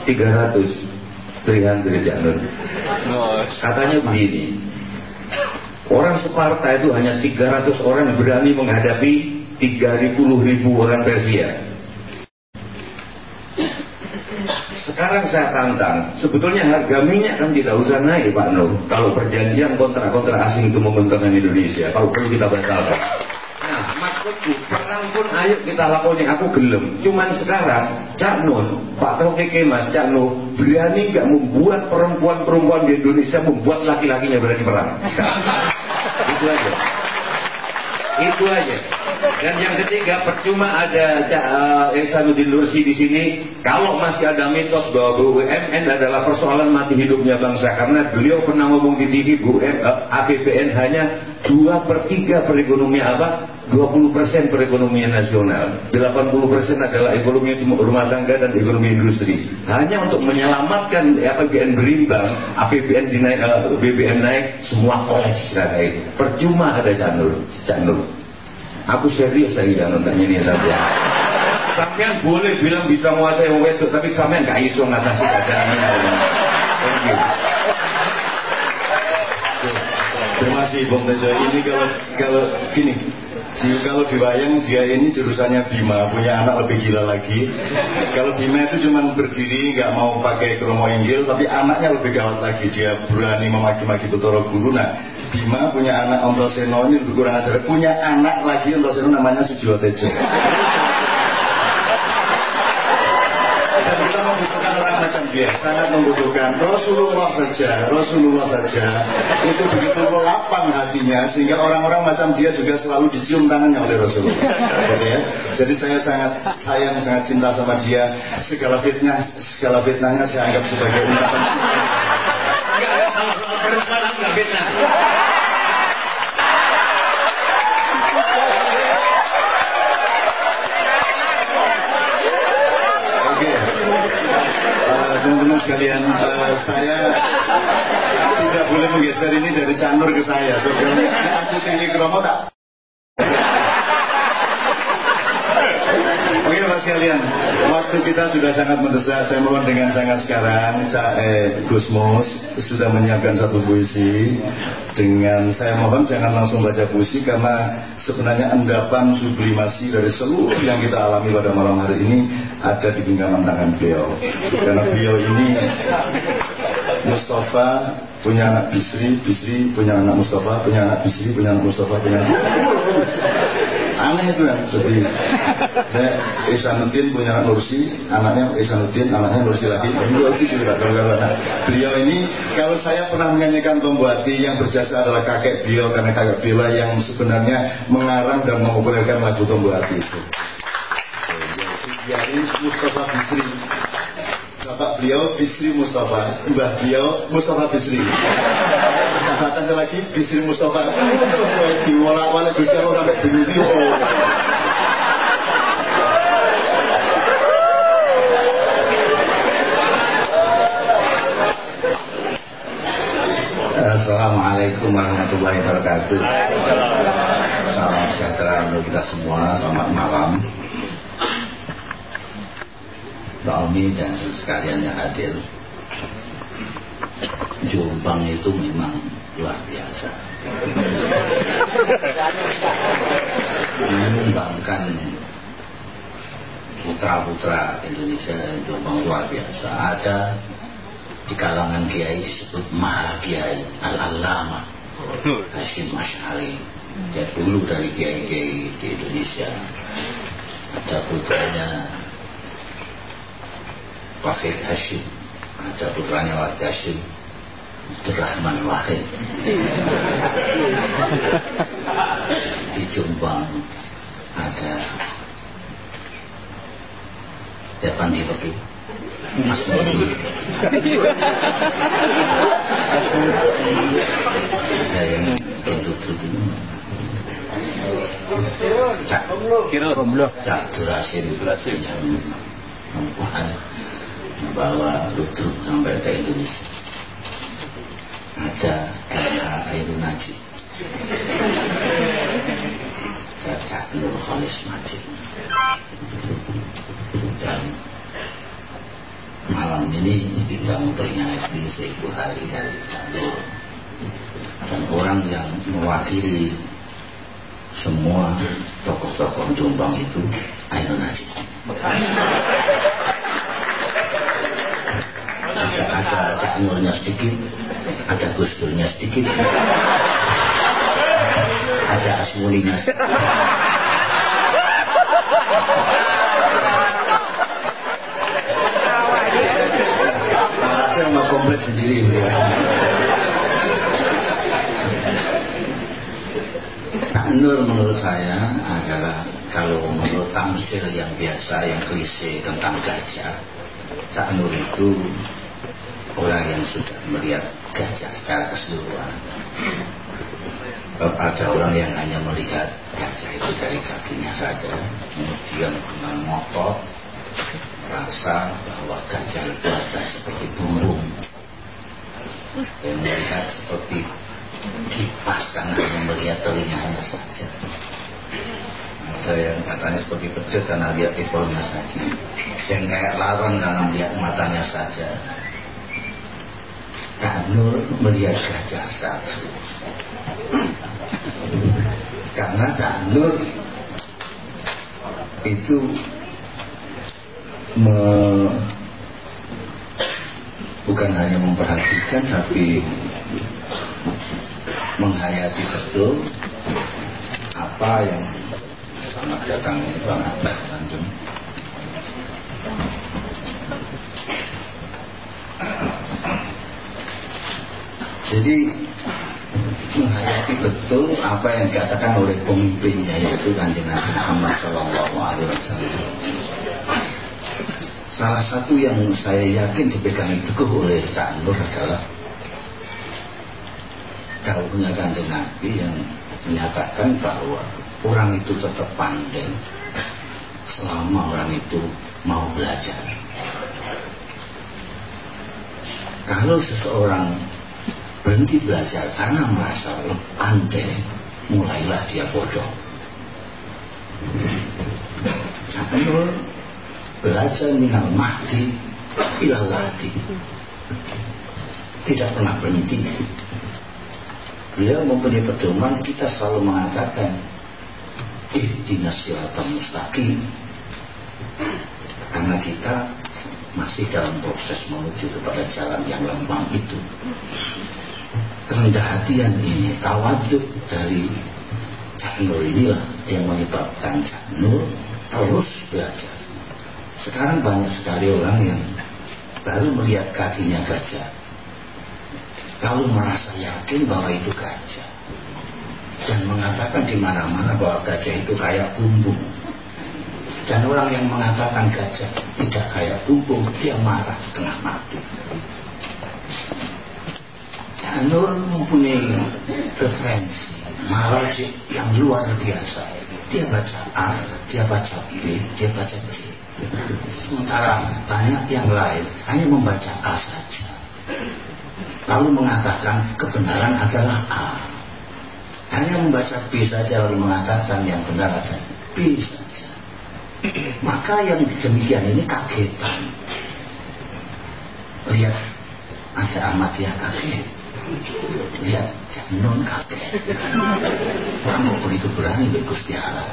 300 300 Janur. Katanya begini. Orang Sparta itu hanya 300 orang berani menghadapi 30 ribu orang Persia. Sekarang saya tantang, sebetulnya harga minyak kan tidak usah naik Pak Nur. Kalau perjanjian kontrak-kontrak asing itu menguntungkan Indonesia, kalau perlu kita batalkan. Nah, maksudku perang pun ayo kita lakoni aku gelem. Cuman sekarang Cak Nun, Pak Taufik Mas, Cak Nun berani nggak membuat perempuan-perempuan di Indonesia membuat laki-lakinya berani perang. Itu aja. Itu aja. Dan yang ketiga, percuma ada uh, Ihsanuddin Nursi di sini. Kalau masih ada mitos bahwa BUMN adalah persoalan mati hidupnya bangsa, karena beliau pernah ngomong di TV, BUM, uh, APBN hanya dua per tiga perekonomian apa? 20 persen perekonomian nasional, 80 persen adalah ekonomi rumah tangga dan ekonomi industri. Hanya untuk menyelamatkan APBN berimbang, APBN dinaik, uh, BBM naik, semua kayak itu. Percuma ada Janur, Janur. Aku serius saya jangan tanya ini saja. Sampean boleh bilang bisa menguasai wong wedok, tapi sampean gak iso ngatasi keadaannya. Thank. Terima kasih Bung Tejo. Ini kalau kalau gini, kalau dibayang dia ini jurusannya Bima, punya anak lebih gila lagi. Kalau Bima itu cuma berdiri, nggak mau pakai kromo inggil, tapi anaknya lebih gawat lagi. Dia berani memaki-maki Betoro Guru. Nah, Bima punya anak Ontoseno ini lebih kurang ajar punya anak lagi Ontoseno namanya Sujiwo Tejo dan kita membutuhkan orang macam dia sangat membutuhkan Rasulullah saja Rasulullah saja itu begitu lapang hatinya sehingga orang-orang macam dia juga selalu dicium tangannya oleh Rasulullah ya? jadi saya sangat sayang sangat cinta sama dia segala fitnah segala fitnahnya saya anggap sebagai ungkapan perempuan aku nggak fitnah. Oke, uh, teman-teman sekalian, uh, saya tidak boleh menggeser ini dari Canur ke saya. Kalau aku tinggi kromo tak Sekalian, waktu kita sudah sangat mendesak. Saya mohon dengan sangat sekarang, Cak eh, Gusmus sudah menyiapkan satu puisi. Dengan saya mohon jangan langsung baca puisi karena sebenarnya endapan sublimasi dari seluruh yang kita alami pada malam hari ini ada di genggaman tangan beliau. Karena beliau ini Mustafa punya anak Bisri, Bisri punya anak Mustafa, punya anak Bisri, punya anak Mustafa, punya anak aneh itu ya. Jadi ya, Isanuddin punya anak Nursi anaknya Isanuddin anaknya Nursi lagi. Ini itu juga karena beliau ini kalau saya pernah menyanyikan Tombuati yang berjasa adalah kakek beliau karena kakek beliau yang sebenarnya mengarang dan mengumpulkan lagu Tombuati itu. Yaitu Mustafa Bisri bapak beliau Bisri Mustafa, mbah beliau Mustafa Bisri. Katanya lagi Bisri Mustafa Di wala-wala Gusti Allah sampai bunuh oh. Assalamualaikum warahmatullahi wabarakatuh. Salam sejahtera untuk kita semua. Selamat malam. Omi dan sekalian yang hadir. Jombang itu memang luar biasa. Menyumbangkan putra-putra Indonesia dan Jombang luar biasa. Ada di kalangan kiai disebut Maha Kiai Al-Alama Hashim Ash'ari dia dulu dari kiai-kiai di Indonesia ada putranya Wahid Hashim. Ada putranya Wahid Hashim. Abdurrahman Wahid di Jombang ada ya Pandi Pedu Mas ada yang gendut itu Cak. Romloh. Cak Durasin. Yang membuat membawa ludruk sampai ke Indonesia. Ada LH Airun Najib. Ada Cak Nur Khalis Majid dan malam ini kita memperingati seribu hari dari Candur dan orang yang mewakili semua tokoh-tokoh Jombang itu Ainun Najib ada ada Cak Nurnya sedikit ada Gus Durnya sedikit ada Nah, saya mau komplit sendiri beliau. Cak Nur menurut saya adalah kalau menurut tamsil yang biasa, yang klise tentang gajah, Cak Nur itu orang yang sudah melihat gajah secara keseluruhan. Ada orang yang hanya melihat gajah itu dari kakinya saja, kemudian mengotot rasa bahwa gajah itu ada seperti bumbung yang melihat seperti kipas karena hanya melihat telinganya saja. Ada yang katanya seperti pecut karena lihat ekornya saja. Yang kayak laron karena melihat matanya saja Janur melihat gajah satu. Karena Janur itu me, bukan hanya memperhatikan tapi menghayati betul apa yang selamat datang Bang Abah Tanjung jadi menghayati betul apa yang dikatakan oleh pemimpinnya yaitu kanjeng Nabi Muhammad Shallallahu Alaihi Wasallam salah satu yang saya yakin dipegang teguh oleh Cak Nur adalah jauhnya kanjeng Nabi yang menyatakan bahwa orang itu tetap pandai selama orang itu mau belajar. Kalau seseorang berhenti belajar karena merasa pandai, mulailah dia bodoh. Nur belajar minal mahdi ilal tidak pernah berhenti. Beliau mempunyai pedoman kita selalu mengatakan ihdinas siratal mustaqim. Karena kita masih dalam proses menuju kepada jalan yang lembang itu kerendah hatian ini tawaduk dari Cak Nur inilah yang menyebabkan Cak Nur terus belajar. Sekarang banyak sekali orang yang baru melihat kakinya gajah lalu merasa yakin bahwa itu gajah dan mengatakan di mana-mana bahwa gajah itu kayak bumbung dan orang yang mengatakan gajah tidak kayak bumbung dia marah setengah mati Janur mempunyai referensi marajik yang luar biasa dia baca A, dia baca B, dia baca C sementara banyak yang lain hanya membaca A saja lalu mengatakan kebenaran adalah A. Hanya membaca B saja lalu mengatakan yang benar adalah B saja. Maka yang demikian ini kagetan. Lihat ada Ahmadiyah kaget. Lihat Janun kaget. Kamu begitu berani Gusti Allah.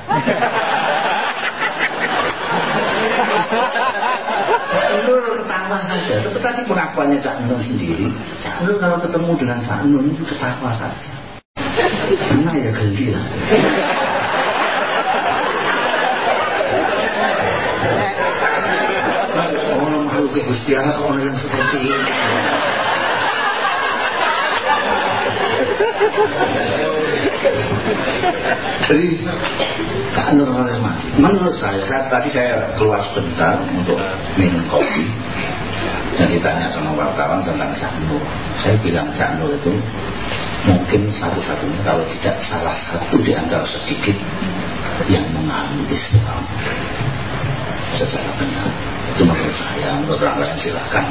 Cak Nur ketawa saja. Tapi tadi pengakuannya Cak Nur sendiri. Cak Nur kalau ketemu dengan Cak Nur itu ketawa saja. Karena ya geli lah. Orang makhluk Gusti Allah orang yang seperti ini. Jadi normal mati. Menurut saya, saya, tadi saya keluar sebentar untuk minum kopi dan ditanya sama wartawan tentang Cak Nur. Saya bilang Cak Nur itu mungkin satu-satunya kalau tidak salah satu di antara sedikit yang mengalami Islam secara benar. Itu menurut saya, menurut orang lain silahkan.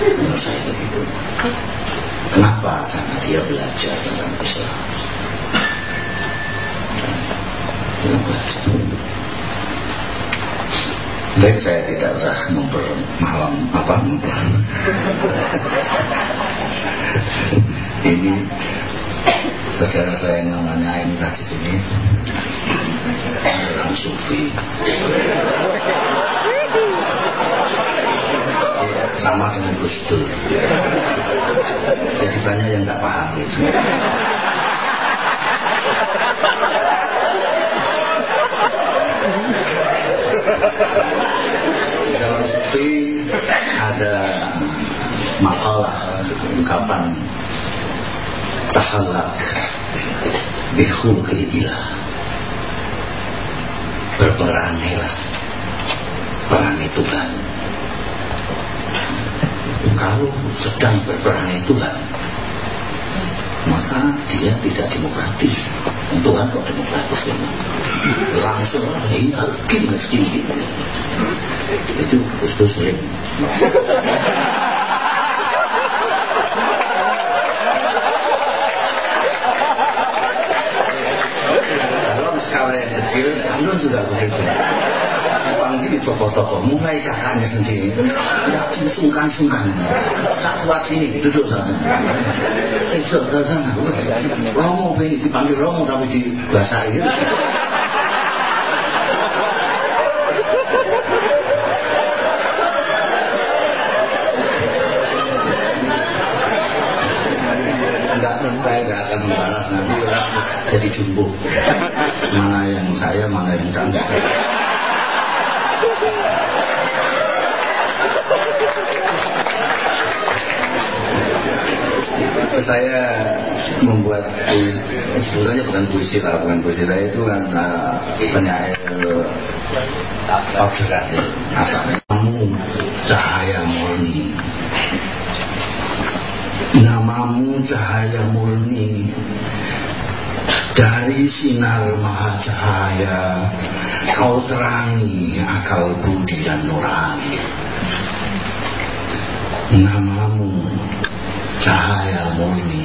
Menurut saya begitu. Kenapa? Karena dia belajar tentang Islam. Belajar. Baik saya tidak usah mempermalam apa memper ini saudara saya yang namanya Ain ini orang sufi sama dengan Gus Dur. Jadi banyak yang nggak paham itu. Di dalam sepi ada makalah ungkapan tahallak bihul keibilah berperangilah perangi Tuhan kalau sedang berperangi Tuhan maka dia tidak demokratis. Tuhan kok demokratis ini? Langsung ini harus harus gini itu itu sering dalam skala yang kecil Jangan juga begitu dipanggil tokoh-tokoh. Mulai kakaknya sendiri. Yakin sungkan-sungkan. Tak kuat sini duduk sana. Eh ke sana. Romo pengen dipanggil Romo tapi di bahasa itu enggak saya enggak akan membalas. Nanti orang jadi jumbo. Mana yang saya mana yang cantik saya membuat puisi, sebenarnya bukan puisi lah, bukan puisi saya itu kan penyair orderan ya, asalnya. Kamu cahaya murni, namamu cahaya murni. Dari sinar maha cahaya kau terangi akal budi dan nurani namamu cahaya murni.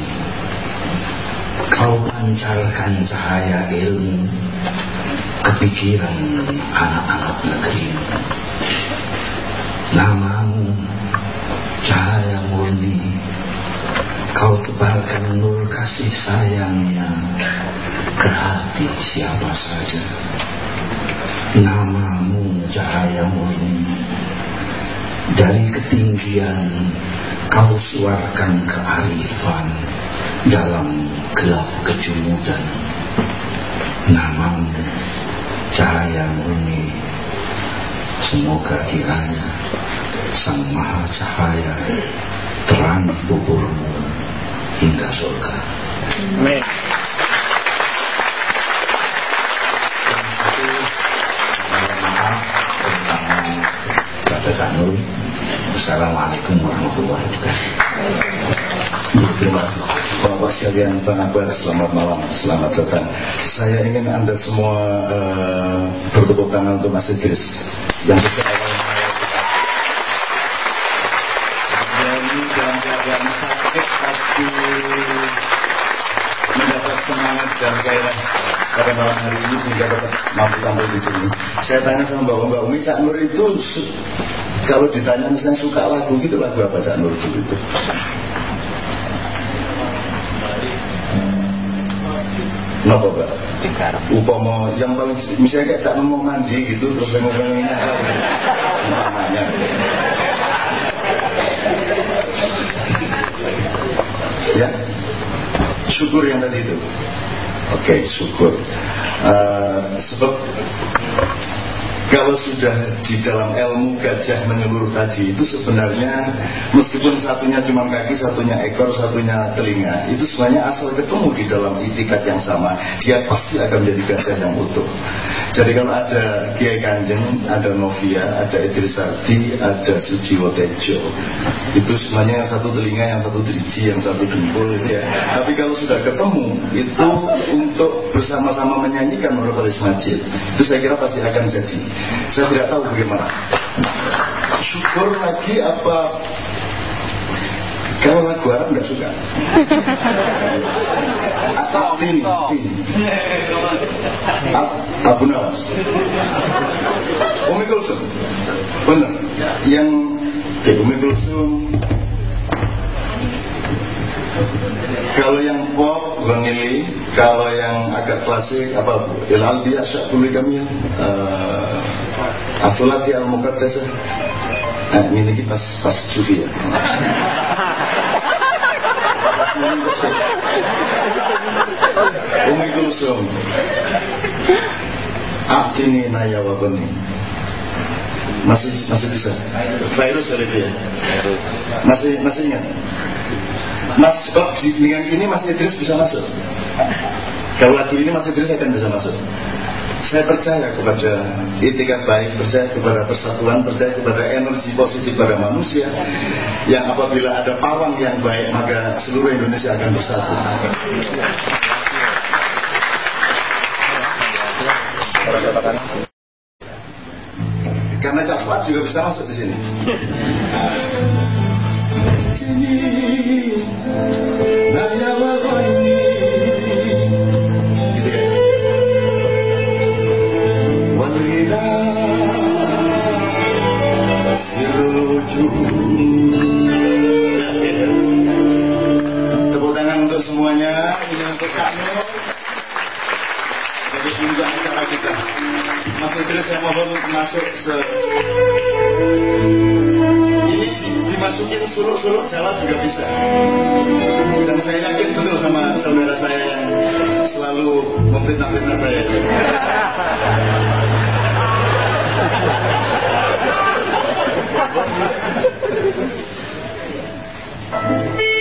Kau pancarkan cahaya ilmu kepikiran anak-anak negeri namamu cahaya murni. Kau tebarkan nur kasih sayangnya ke hati siapa saja. Namamu cahaya murni dari ketinggian kau suarkan kearifan dalam gelap kejumudan namamu cahaya murni. Semoga kiranya sang maha cahaya terang buburmu hingga surga. Amin. Assalamualaikum warahmatullahi wabarakatuh. Terima kasih. Bapak sekalian Bang Akbar Selamat malam, selamat datang. Saya ingin Anda semua uh, Bertepuk tangan untuk Mas Idris. Yang sejak awal dalam keadaan sakit mendapat semangat dan gairah pada malam hari ini sehingga dapat mampu tampil di sini. Saya tanya sama Mbak Mbak Umi, Cak Nur itu kalau ditanya misalnya suka lagu gitu lagu apa Cak Nur dulu itu? Kenapa Mbak? Upama yang paling misalnya kayak Cak Nur mau mandi gitu terus ngomongin apa? Umpamanya. Ya, syukur yang tadi itu. Oke, syukur. Uh, sebab kalau sudah di dalam ilmu gajah menyeluruh tadi itu sebenarnya meskipun satunya cuma kaki, satunya ekor, satunya telinga itu sebenarnya asal ketemu di dalam itikat yang sama dia pasti akan menjadi gajah yang utuh. Jadi kalau ada Kiai Kanjeng, ada Novia, ada Idris Sardi, ada Sujiwo Tejo itu sebenarnya yang satu telinga, yang satu driji, yang satu dengkul ya. Tapi kalau sudah ketemu itu untuk bersama-sama menyanyikan menurut Majid itu saya kira pasti akan jadi saya tidak tahu bagaimana. Syukur lagi apa kalau lagu Arab nggak suka. Atin, Abu Nawas. Umi Kulsum. Benar. Yang Umi Kulsum kalau yang pop Gonili, kalau yang agak klasik apa Bu? Il Albi Asyakul Kamil, uh, Atulati Al Muqaddasah. Nah, ini lagi pas pas sufi ya. Umi Kulsum. Atini naya wabani. Masih masih bisa. Virus itu ya. Masih masih ingat. Mas sebab dengan ini Mas Idris bisa masuk. Kalau lagu ini Mas Idris akan bisa masuk. Saya percaya kepada etikat baik, percaya kepada persatuan, percaya kepada energi positif pada manusia yang apabila ada pawang yang baik maka seluruh Indonesia akan bersatu. Karena Cak juga bisa masuk di sini. Kudus saya mohon masuk se ini dimasukin suluk-suluk salah juga bisa dan saya yakin betul sama saudara saya yang selalu memfitnah-fitnah saya Thank you.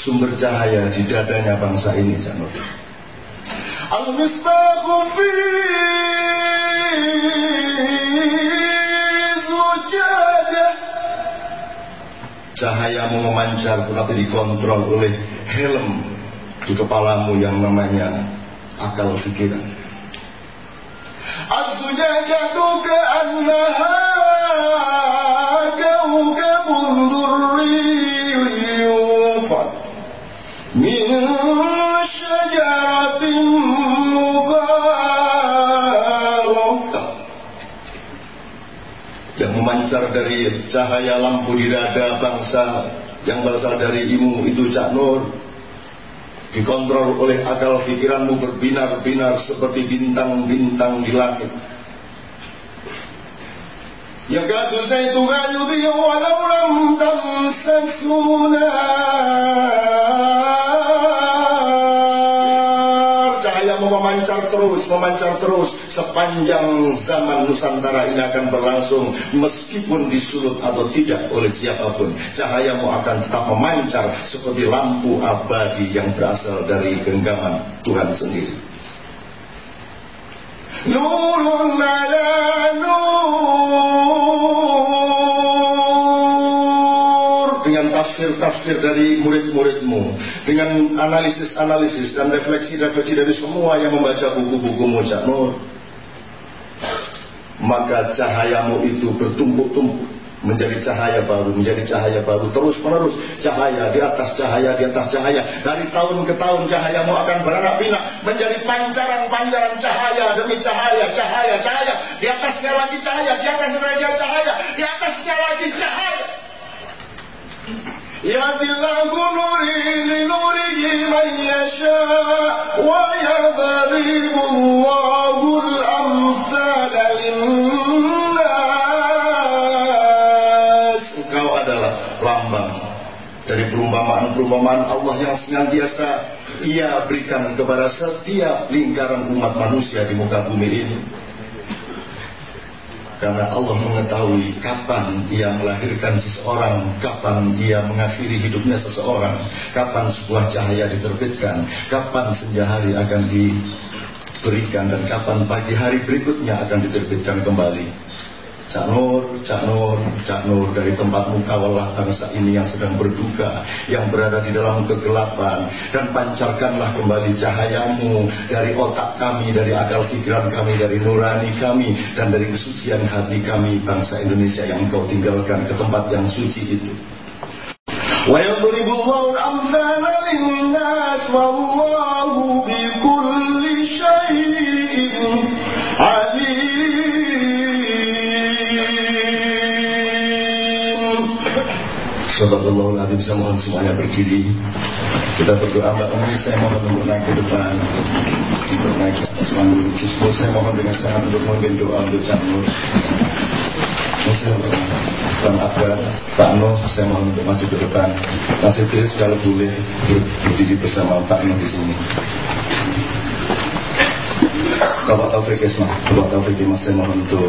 sumber cahaya di dadanya bangsa ini Janur. Al-Mistahu fi zujajah Cahayamu memancar tetapi dikontrol oleh helm di kepalamu yang namanya akal pikiran. Az-zujajah ka'annaha kawkab berbinar-binar seperti bintang-bintang di langit. يكاد زيتها يضيء ولو لم تمسسه memancar terus, sepanjang zaman Nusantara ini akan berlangsung meskipun disulut atau tidak oleh siapa pun. Cahayamu akan tetap memancar seperti lampu abadi yang berasal dari genggaman Tuhan sendiri. Nurun ala nur dengan tafsir-tafsir dari murid-muridmu dengan analisis-analisis dan refleksi-refleksi dari semua yang membaca buku-bukumu Cak Nur maka cahayamu itu bertumpuk-tumpuk menjadi cahaya baru, menjadi cahaya baru terus menerus cahaya di atas cahaya di atas cahaya. Dari tahun ke tahun cahayamu akan beranak pinak menjadi pancaran-pancaran cahaya demi cahaya cahaya cahaya. Di atasnya lagi cahaya di atasnya lagi cahaya. Di atasnya lagi cahaya يهدي نوري لنوره من يشاء ويضرب الله الأمثال dari perumpamaan-perumpamaan Allah yang senantiasa ia berikan kepada setiap lingkaran umat manusia di muka bumi ini. Karena Allah mengetahui kapan ia melahirkan seseorang, kapan ia mengakhiri hidupnya seseorang, kapan sebuah cahaya diterbitkan, kapan senja hari akan diberikan dan kapan pagi hari berikutnya akan diterbitkan kembali. Cak Nur, Cak Nur, Cak Nur dari tempatmu kawalah bangsa ini yang sedang berduka, yang berada di dalam kegelapan, dan pancarkanlah kembali cahayamu dari otak kami, dari akal pikiran kami, dari nurani kami, dan dari kesucian hati kami bangsa Indonesia yang engkau tinggalkan ke tempat yang suci itu. ويضرب الله الأمثال للناس والله Sallallahu alaihi saya mohon semuanya berdiri. Kita berdoa Mbak Umi saya mohon untuk naik ke depan. Untuk naik ke panggung Justru saya mohon dengan sangat untuk memimpin doa untuk Nur. Saya Bang Akbar, Pak Nuh, saya mohon untuk maju ke depan. Mas Idris kalau boleh berdiri bersama Pak Nuh di sini Bapak Taufik Esma, Bapak Taufik Esma saya mohon untuk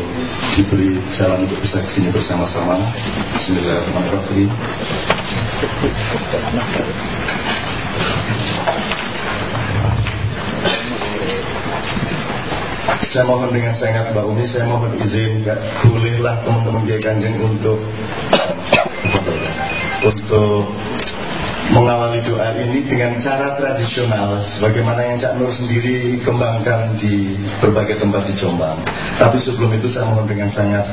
diberi jalan untuk bisa ke sini bersama-sama. Bismillahirrahmanirrahim. Saya mohon dengan sangat Mbak Umi, saya mohon izin, bolehlah teman-teman Kiai Kanjeng untuk untuk mengawali doa ini dengan cara tradisional sebagaimana yang Cak Nur sendiri kembangkan di berbagai tempat di Jombang. Tapi sebelum itu saya mohon dengan sangat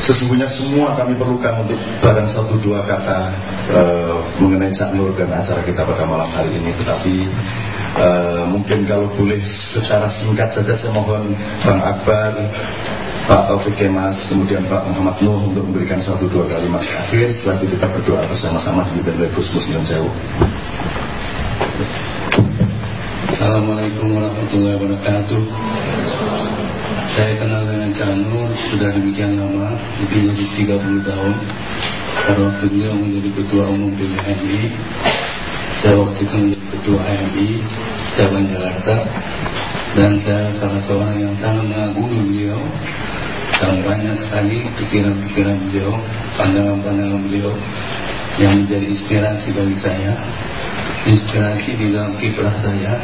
Sesungguhnya semua kami perlukan untuk barang satu dua kata uh, mengenai Cak Nur dan acara kita pada malam hari ini. Tetapi uh, mungkin kalau boleh secara singkat saja saya mohon Bang Akbar Pak Taufik Kemas, kemudian Pak Muhammad Nuh untuk memberikan satu dua kalimat akhir setelah itu kita berdoa bersama-sama di oleh Gus Muslim Sewu. Assalamualaikum warahmatullahi wabarakatuh. Saya kenal dengan Canur sudah demikian lama, lebih dari 30 tahun. Pada waktu beliau menjadi ketua umum PBNI, saya waktu itu menjadi ketua HMI cabang Jakarta dan saya salah seorang yang sangat mengagumi beliau dan banyak sekali pikiran-pikiran beliau, pandangan-pandangan beliau yang menjadi inspirasi bagi saya, inspirasi di dalam kiprah saya,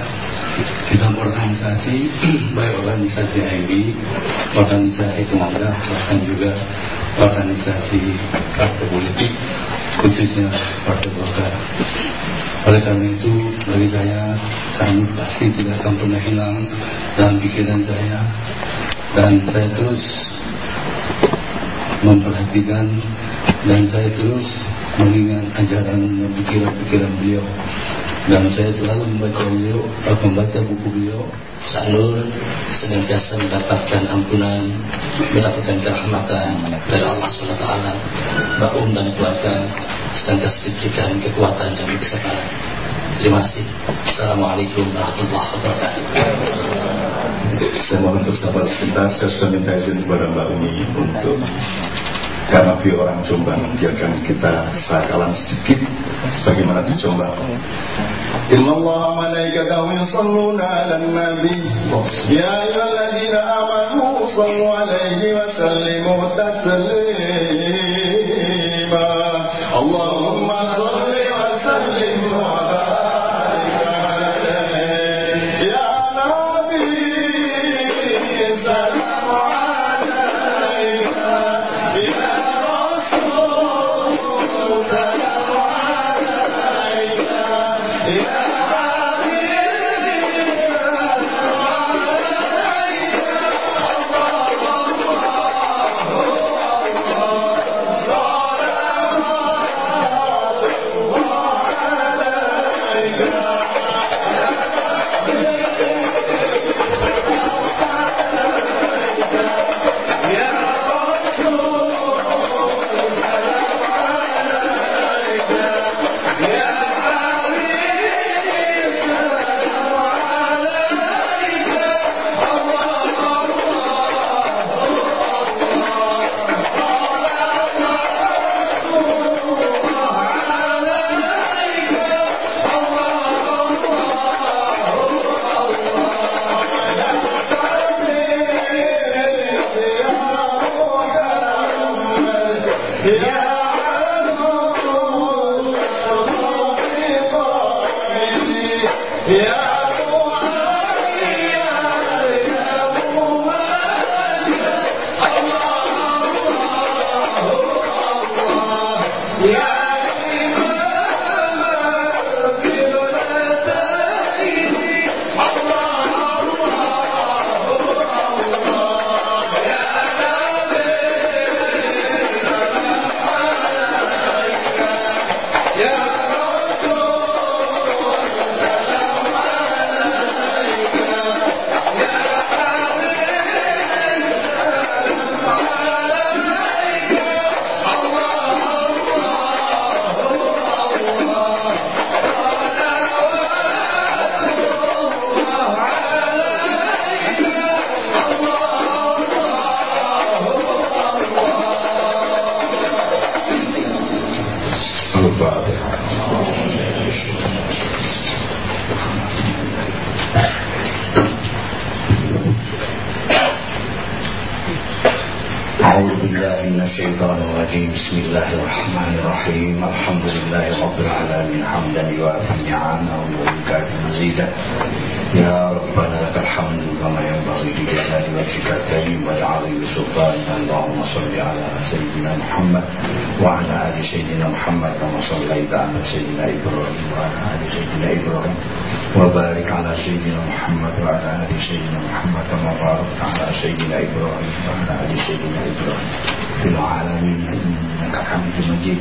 di dalam organisasi, baik organisasi IB, organisasi pemuda, bahkan juga organisasi partai politik, khususnya partai Golkar. Oleh karena itu, bagi saya, kami pasti tidak akan pernah hilang dalam pikiran saya, dan saya terus memperhatikan dan saya terus mengingat ajaran dan pikiran-pikiran beliau. Dan saya selalu membaca beliau atau membaca buku beliau Sanur senantiasa mendapatkan ampunan mendapatkan kerahmatan dari Allah SWT Mbak Um dan keluarga senantiasa diberikan kekuatan dan kesabaran. Terima kasih. Assalamualaikum warahmatullahi wabarakatuh saya mohon bersabar sebentar saya sudah minta izin kepada Mbak Umi untuk karena view orang Jombang biarkan kita sakalan sedikit sebagaimana di Jombang. Inna Allah malaikatahu yusalluna ala nabi. Ya ayyuhalladzina amanu sallu alaihi wa sallimu taslima سيدنا إبراهيم وعلى ال سيدنا إبراهيم وبارك على سيدنا محمد وعلى آل سيدنا محمد كما باركت على سيدنا إبراهيم وعلى آل سيدنا إبراهيم في العالمين إنك حميد مجيد.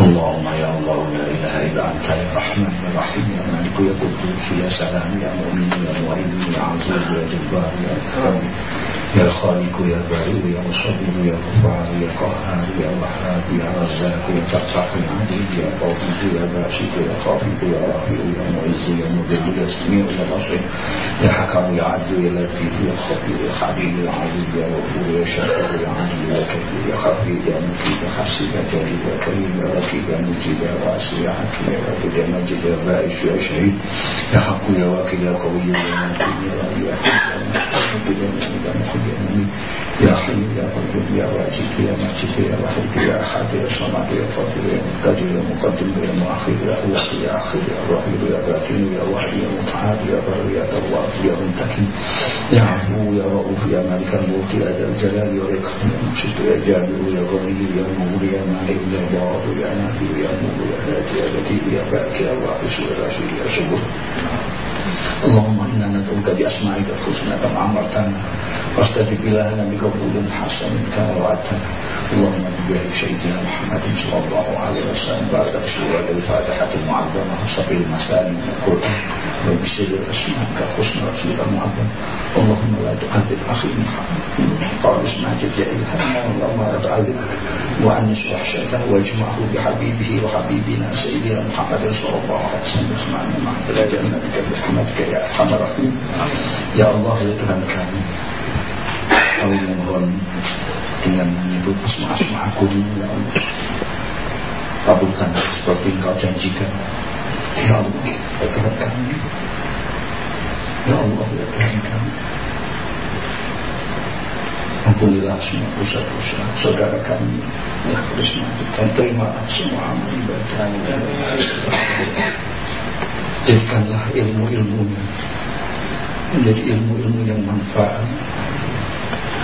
اللهم يا الله لا إله إلا أنت يا رحمن يا رحيم يا مالك يا قدوس يا سلام يا مؤمن يا مهيمن يا عزيز يا جبار يا أكرم. يا خالق يا بارئ يا مصور يا غفار يا قهار يا وهاب يا رزاق يا فتاح يا عليم يا قابض يا باسط يا خافض يا رافع يا معز يا مذل يا سميع يا بصير يا حكم يا عدل يا لطيف يا خبير يا خبير يا عزيز يا غفور يا شكور يا علي يا كبير يا خبير يا مكيد يا حسيب يا جليل يا كريم يا رقيب يا مجيب يا واسع يا حكيم يا ودود يا مجيد يا بائس يا شهيد يا حق يا واكل يا قوي يا متين يا ولي يا حب يا محب يا محب يا مؤمن يا حي يا قيوم يا واجد يا ماجد يا وحيد يا أحد يا صمد يا فاضل يا مقتدر يا مقدم يا مؤخر يا اول يا آخر يا ظاهر يا باطن يا واحد يا متعال يا بر يا تواب يا منتقم يا عفو يا رؤوف يا مالك الملك يا ذا الجلال والإكرام يا مرشد يا جابر يا غني يا نور يا مالك يا ضار يا نافع يا نور يا هادي يا بديع يا باكي يا واقش يا راشد يا شكر اللهم إنا ندعوك بأسمائك الحسنى كما أمرتنا. واستجب لنا بقبول حسن كما وعدتنا. اللهم بجاه سيدنا محمد صلى الله عليه وسلم. بعد سورة الفاتحة المعظمة. سبيل المسالم القرآن. وبسر أسمائك الحسنى رسول المعظم اللهم لا تعذب أخي محمد. قال اسمع جزاء الهم اللهم لا تعذب وانس وحشته واجمعه بحبيبه وحبيبنا سيدنا محمد صلى الله عليه وسلم. اسمعنا. معه إلى جنتك برحمتك يا ارحم الراحمين يا الله ya Tuhan kami kami memohon dengan menyebut asma-asma agung ya Allah kabulkan seperti engkau janjikan ya Allah ya Tuhan kami ya Allah ya Tuhan kami Ampunilah semua dosa-dosa saudara kami Ya Kristus dan terima semua amal ibadah Jadikanlah ilmu-ilmunya Menjadi ilmu-ilmu yang manfaat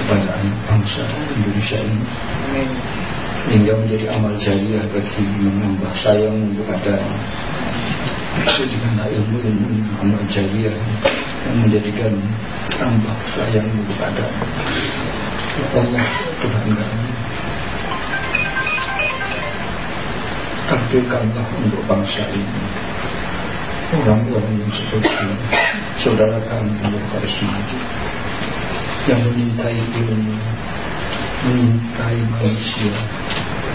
Kepada anak bangsa Indonesia ini. Hingga menjadi amal jariah bagi menambah sayang kepada Jadikanlah ilmu-ilmu amal jariah Yang menjadikan tambah sayang kepada Ya Allah Tuhan kami. Takdirkanlah untuk bangsa ini Orang-orang yang seperti Saudara kami Bukaris Maju Yang menyintai ilmu Menyintai manusia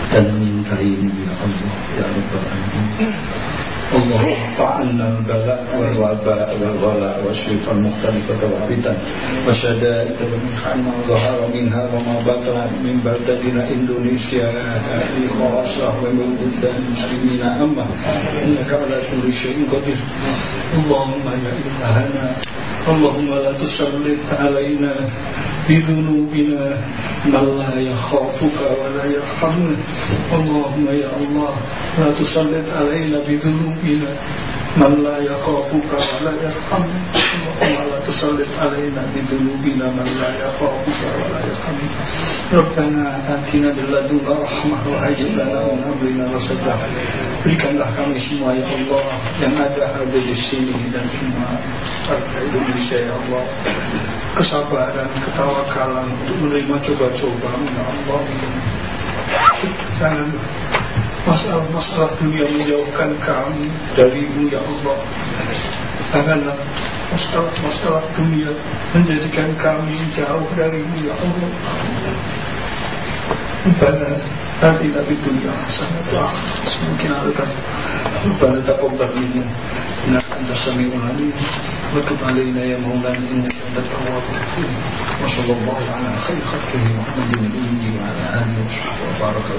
Dan menyintaimu Ya Allah. Ya Rabbal Alamin اللهم طعنا البلاء والوباء والغلاء والشرك المختلفة والفتن وشدائد والمحن ظهر منها وما بطن من بلدتنا إندونيسيا وأشرف من بلدان المسلمين. أما إنك على كل شيء قدير اللهم يا إلهنا syai'in qadir Allahumma ya ilahana Allahumma la tusallit alaina bidhunubina man la yakhafuka wa la yarhamna Allahumma ya Allah la tusallit alaina bidhunubina من لا يخافك ولا يرحمنا اللهم لا تسلط علينا بذنوبنا من لا يخافك ولا يرحمنا ربنا آتنا من لدنك رحمة وهيئ لنا من أمرنا رشدا berikanlah kami semua ya Allah yang ada hadir di sini dan semua warga Indonesia ya Allah kesabaran, ketawakalan untuk menerima coba-coba ya Allah jangan masalah-masalah dunia menjauhkan kami darimu ya Allah. Janganlah masalah-masalah dunia menjadikan kami jauh darimu ya Allah. Rabbana atina fid dunya hasanah wa semakin alkan Rabbana taqabbal minna innaka antas samiul alim wa tub alaina ya maulana innaka antat tawwabur rahim wa sallallahu ala khairi khalqihi Muhammadin wa ala alihi wa sahbihi wa baraka